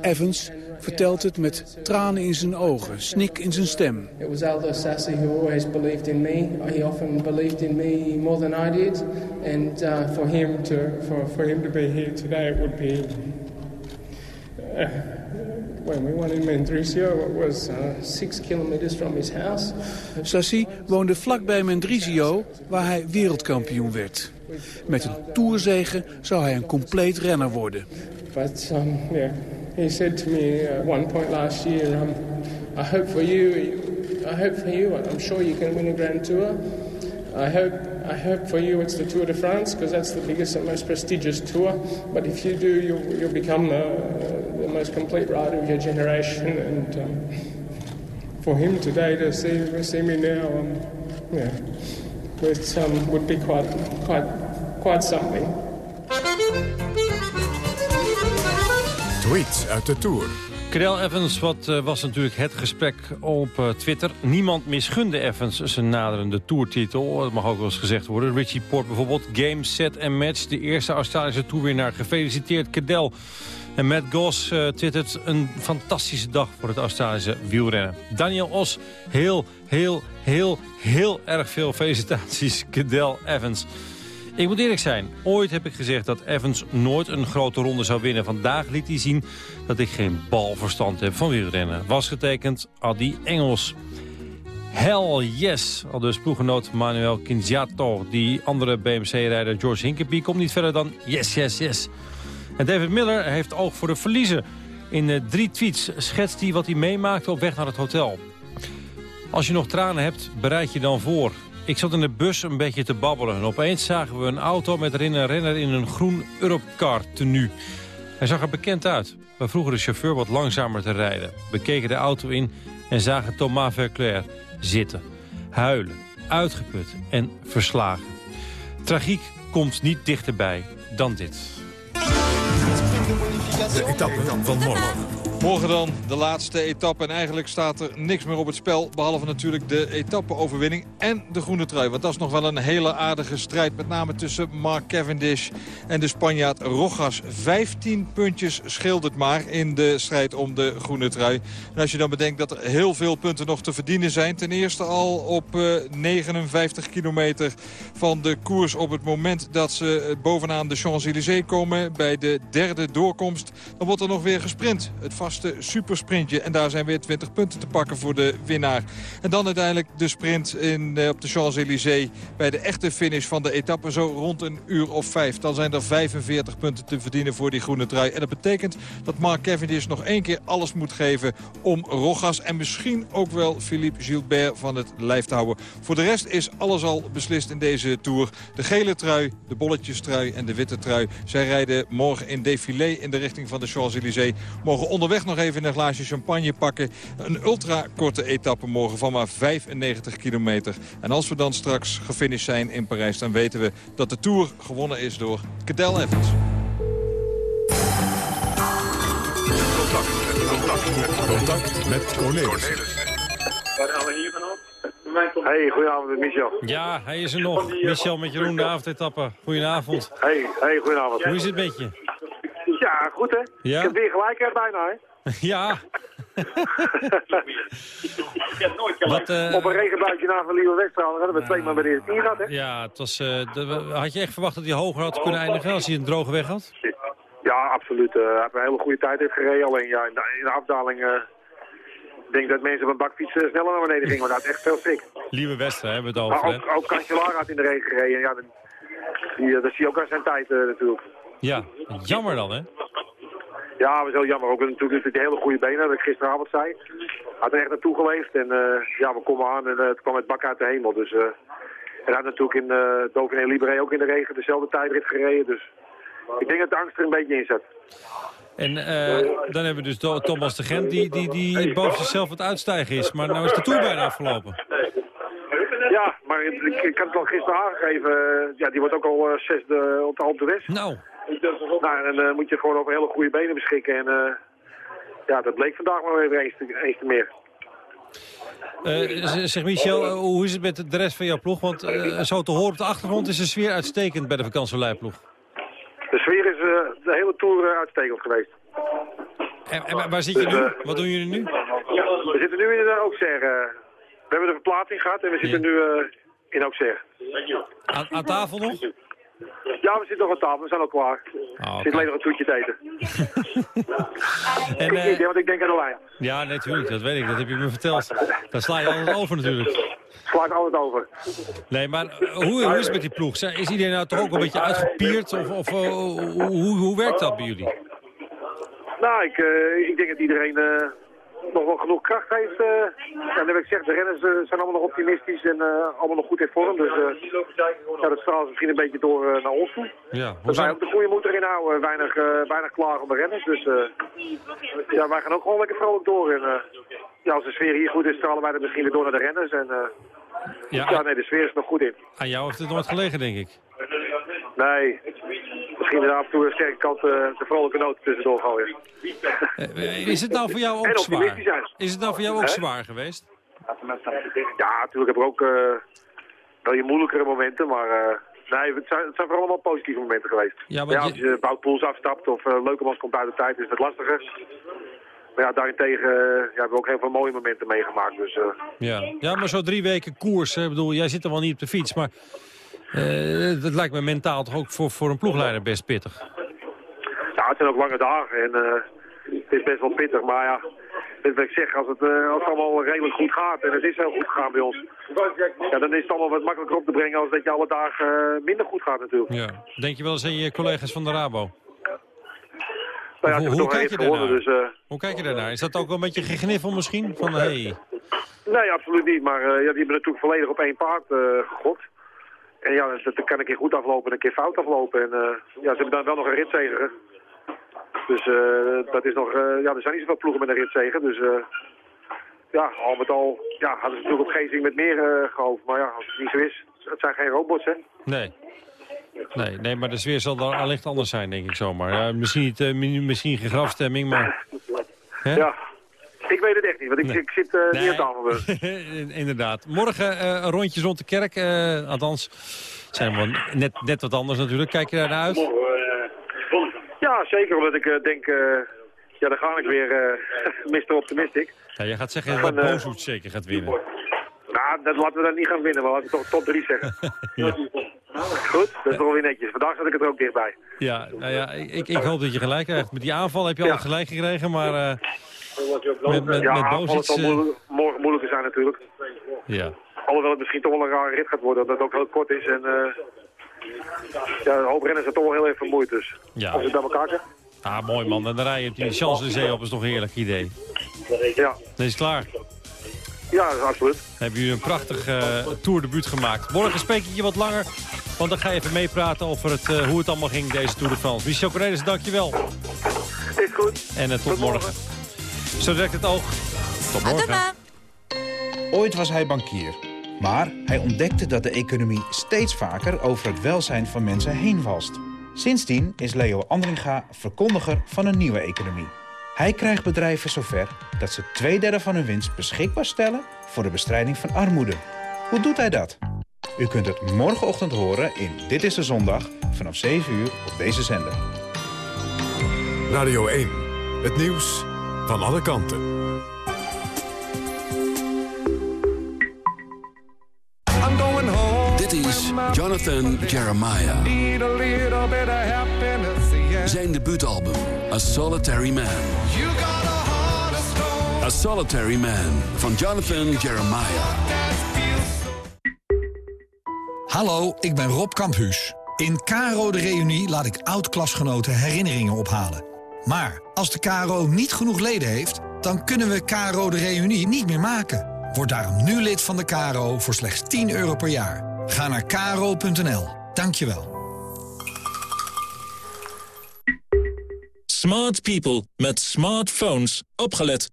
Evans vertelt het met tranen in zijn ogen, snik in zijn stem. It was Aldo Sassi who always believed in me. He often believed in me more than I did, and uh, for him to for, for be here today, would be. Uh, when we won in Mendrisio, it was uh, six kilometers from his house. Sassi woonde vlakbij Mendrisio, waar hij wereldkampioen werd. Met een toerzegen zou hij een compleet renner worden. But um, yeah, he said to me at one point last year, um, "I hope for you, I hope for you. I'm sure you can win a Grand Tour. I hope, I hope for you it's the Tour de France because that's the biggest and most prestigious tour. But if you do, you'll, you'll become uh, the most complete rider of your generation. And um, for him today to see see me now, um, yeah, it um, would be quite quite quite something. Tweets uit de Tour. Cadel Evans, wat eh, was natuurlijk het gesprek op eh, Twitter. Niemand misgunde Evans zijn naderende toertitel. Dat mag ook wel eens gezegd worden. Richie Port bijvoorbeeld. Game, set en match. De eerste Australische toerwinnaar. Gefeliciteerd Cadel. En Matt Goss uh, twittert een fantastische dag voor het Australische wielrennen. Daniel Os, heel, heel, heel, heel erg veel felicitaties. Cadel Evans. Ik moet eerlijk zijn, ooit heb ik gezegd dat Evans nooit een grote ronde zou winnen. Vandaag liet hij zien dat ik geen balverstand heb van wielrennen. Was getekend Adi Engels. Hell yes, al dus ploegenoot Manuel Kinziato. Die andere BMC-rijder George Hinkepie komt niet verder dan yes, yes, yes. En David Miller heeft oog voor de verliezen. In uh, drie tweets schetst hij wat hij meemaakte op weg naar het hotel. Als je nog tranen hebt, bereid je dan voor. Ik zat in de bus een beetje te babbelen. En opeens zagen we een auto met erin een renner in een groen Europcar tenue. Hij zag er bekend uit. We vroegen de chauffeur wat langzamer te rijden. We keken de auto in en zagen Thomas Verclair zitten. Huilen, uitgeput en verslagen. Tragiek komt niet dichterbij dan dit. De etappe van morgen. Morgen dan de laatste etappe. En eigenlijk staat er niks meer op het spel. Behalve natuurlijk de etappe-overwinning en de groene trui. Want dat is nog wel een hele aardige strijd. Met name tussen Mark Cavendish en de Spanjaard Rogas. 15 puntjes scheelt het maar in de strijd om de groene trui. En als je dan bedenkt dat er heel veel punten nog te verdienen zijn. Ten eerste al op uh, 59 kilometer van de koers op het moment dat ze bovenaan de Champs-Élysées komen. Bij de derde doorkomst. Dan wordt er nog weer gesprint. Het vaste supersprintje. En daar zijn weer 20 punten te pakken voor de winnaar. En dan uiteindelijk de sprint in, uh, op de Champs-Élysées. Bij de echte finish van de etappe zo rond een uur of vijf. Dan zijn er 45 punten te verdienen voor die groene trui. En dat betekent dat Mark Cavendish nog één keer alles moet geven om Rogas. En misschien ook wel Philippe Gilbert van het lijf te houden. Voor de rest is alles al beslist in deze Tour. De gele trui, de bolletjestrui en de witte trui. Zij rijden morgen in défilé in de richting van de Champs-Élysées. Mogen onderweg nog even een glaasje champagne pakken. Een ultra korte etappe morgen van maar 95 kilometer. En als we dan straks gefinished zijn in Parijs... dan weten we dat de Tour gewonnen is door Cadel Evans. Contact met Cornelis. Waar gaan we hier vanaf? Hey, goedenavond, Michel. Ja, hij is er nog. Michel met Jeroen, de avondetappe. Goedenavond. Hey, hey, goedenavond. Hoe is het met je? Ja, goed hè? Ja? Ik heb weer gelijk hè, bijna hè? *laughs* Ja. Wat, eh, Op een regenbuitje naar van Lieve Weststraal hadden we twee maal bij de eerste gehad hè? Ja, het was, eh, de- had je echt verwacht dat hij hoger had kunnen eindigen als hij een droge weg had? Ja, absoluut. hij heeft een hele goede tijd heeft gereden. Alleen ja, in de, in de afdaling... ik denk dat mensen op een bakfiets sneller naar beneden gingen, want hij had echt veel schrik. Lieve Westra hebben we het Maar over, ook, ook Cancellara had in de regen gereden. Ja, dan, die, dat zie je ook aan zijn tijd natuurlijk. Ja, jammer dan, hè? Ja, dat was heel jammer. Ook natuurlijk die hele goede benen, dat ik gisteravond zei. Had er echt naartoe geleefd en eh, ja, we komen aan en eh, het kwam met bak uit de hemel. Dus, uh, en hij had natuurlijk in uh, Dauphiné Libéré ook in de regen dezelfde tijdrit gereden. Dus ik denk dat de angst er een beetje in zat. En dan hebben we dus Thomas de Gent die, die, die boven zichzelf het uitstijgen is. Maar nou is de Tour bijna afgelopen. Ja, maar ik, ik had het al gisteren aangegeven. Ja, die wordt ook al zesde op de Alpe West. Nou. Nou, en dan uh, moet je gewoon over hele goede benen beschikken. En uh, ja, dat bleek vandaag maar weer eens te, eens te meer. Uh, zeg Michel, hoe is het met de rest van jouw ploeg? Want zo te horen op de achtergrond is de sfeer uitstekend bij de vakantieleiploeg. De sfeer is de hele Tour uitstekend geweest. En, en waar zit je dus, nu? Wat doen jullie nu? We zitten nu in Auxerre. We hebben de verplaatsing gehad en we zitten nu in Auxerre. Aan, aan tafel nog? Ja, we zitten nog aan tafel. We zijn al klaar. Oh, okay. Zit alleen nog een toetje te eten. *laughs* en, uh... ik, want ik denk aan de lijn. Ja, natuurlijk. dat weet ik. Dat heb je me verteld. Daar sla je altijd over natuurlijk. Sla ik altijd over. Nee, maar hoe, hoe is het met die ploeg? Is iedereen nou toch ook een beetje uitgepierd? Of, of uh, hoe, hoe werkt dat bij jullie? Nou, ik, uh, ik denk dat iedereen nog wel genoeg kracht heeft. Uh, en dan heb ik gezegd, de renners uh, zijn allemaal nog optimistisch en uh, allemaal nog goed in vorm. Dus ja, dat straalt misschien een beetje door naar ons toe. Ja, dat wij ook de goede moed erin houden. Weinig, weinig klagen de renners. Dus ja, wij gaan ook gewoon lekker vrolijk door. En ja, als de sfeer hier goed is, stralen wij er misschien weer door naar de renners. En ja, ja, nee, de sfeer is nog goed in. Aan jou heeft het nooit gelegen, denk ik. Nee, misschien af en toe een sterke kant uh, de vrolijke noten tussendoor gooien. Uh, is het nou voor jou ook zwaar? Is het nou voor jou ook zwaar geweest? Ja, natuurlijk heb ik ook uh, wel je moeilijkere momenten, maar nee, het zijn, het zijn vooral allemaal positieve momenten geweest. Ja, ja als je Bout Pools afstapt of uh, Leukemans komt uit de tijd, is het lastiger. Maar ja, daarentegen ja, hebben we ook heel veel mooie momenten meegemaakt. Dus, ja. ja, maar zo drie weken koers, hè? Ik bedoel, jij zit er wel niet op de fiets, maar uh, dat lijkt me mentaal toch ook voor, voor een ploegleider best pittig. Ja, het zijn ook lange dagen en uh, het is best wel pittig. Maar ja, wat ik zeg, als het, uh, als het allemaal redelijk goed gaat, en het is heel goed gegaan bij ons, ja, dan is het allemaal wat makkelijker op te brengen als dat je alle dagen minder goed gaat natuurlijk. Ja. Denk je wel eens aan je collega's van de Rabo? Nou ja, hoe, hoe, kijk je gewonnen, dus, hoe kijk je daarnaar? Is dat ook wel een beetje gegniffel misschien? Van, hey. Nee, absoluut niet. Maar ja, die hebben natuurlijk volledig op één paard gegokt. En ja, dat kan een keer goed aflopen en een keer fout aflopen. En uh, ja, ze hebben dan wel nog een ritzegen. Dus uh, dat is nog, uh, ja, er zijn niet zoveel ploegen met een ritzegen. Dus ja, al met al ja, hadden ze natuurlijk op Gezing met meer gehoopt. Maar ja, als het niet zo is, het zijn geen robots, hè. Nee. Nee, nee, maar de sfeer zal dan allicht anders zijn, denk ik zomaar. Ja, misschien, niet, misschien geen grafstemming, maar... *laughs* Hè? Ja, ik weet het echt niet, want ik, nee. ik zit uh, nee. niet aan. *laughs* Inderdaad. Morgen uh, rondjes rond de kerk. Uh, althans, zijn we net, net wat anders natuurlijk. Kijk je daar naar uit? Ja, zeker. Omdat ik denk, ja, dan ga ik weer *laughs* Mr. Optimistic. Ja, jij gaat zeggen dat Bozoet zeker gaat winnen. Nou, dat laten we dan niet gaan winnen. We laten toch top 3 zeggen. *laughs* ja. Goed, dat is wel weer netjes. Vandaag zat ik er ook dichtbij. Ja, nou ja, ik, ik hoop dat je gelijk krijgt. Met die aanval heb je ja. al gelijk gekregen, maar... Met, met, ja, met aanvallen zal moeilijk, morgen moeilijker zijn natuurlijk. Ja. Alhoewel het misschien toch wel een rare rit gaat worden, dat het ook heel kort is. En uh, ja, een hoop renners zijn toch wel heel even vermoeid. Dus ja. als het bij elkaar. Ah, mooi man. En dan rij je op die Champs-Élysées op, is toch een heerlijk idee. Ja. Is het klaar. Ja, absoluut. Dan hebben jullie een prachtig uh, tourdebuut gemaakt. Morgen spreek ik je wat langer, want dan ga je even meepraten over het, uh, hoe het allemaal ging deze Tour de France. Michel Cornelis, dankjewel. Is goed. En uh, tot, tot, morgen. morgen. Zo direct het oog. Tot morgen. Ooit was hij bankier. Maar hij ontdekte dat de economie steeds vaker over het welzijn van mensen heen walst. Sindsdien is Leo Andringa verkondiger van een nieuwe economie. Hij krijgt bedrijven zover dat ze twee derde van hun winst beschikbaar stellen voor de bestrijding van armoede. Hoe doet hij dat? U kunt het morgenochtend horen in Dit is de Zondag vanaf 7 uur op deze zender. Radio 1, het nieuws van alle kanten. Dit is Jonathan Jeremiah. Zijn debuutalbum, A Solitary Man. A Solitary Man van Jonathan Jeremiah. Hallo, ik ben Rob Kamphuus. In Caro de Reunie laat ik oud-klasgenoten herinneringen ophalen. Maar als de KRO niet genoeg leden heeft, dan kunnen we KRO de Reunie niet meer maken. Word daarom nu lid van de KRO voor slechts 10 euro per jaar. Ga naar kro.nl. Dankjewel. Smart people met smartphones. Opgelet.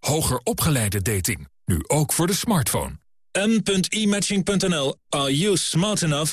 Hoger opgeleide dating. Nu ook voor de smartphone. m.imatching.nl. Are you smart enough?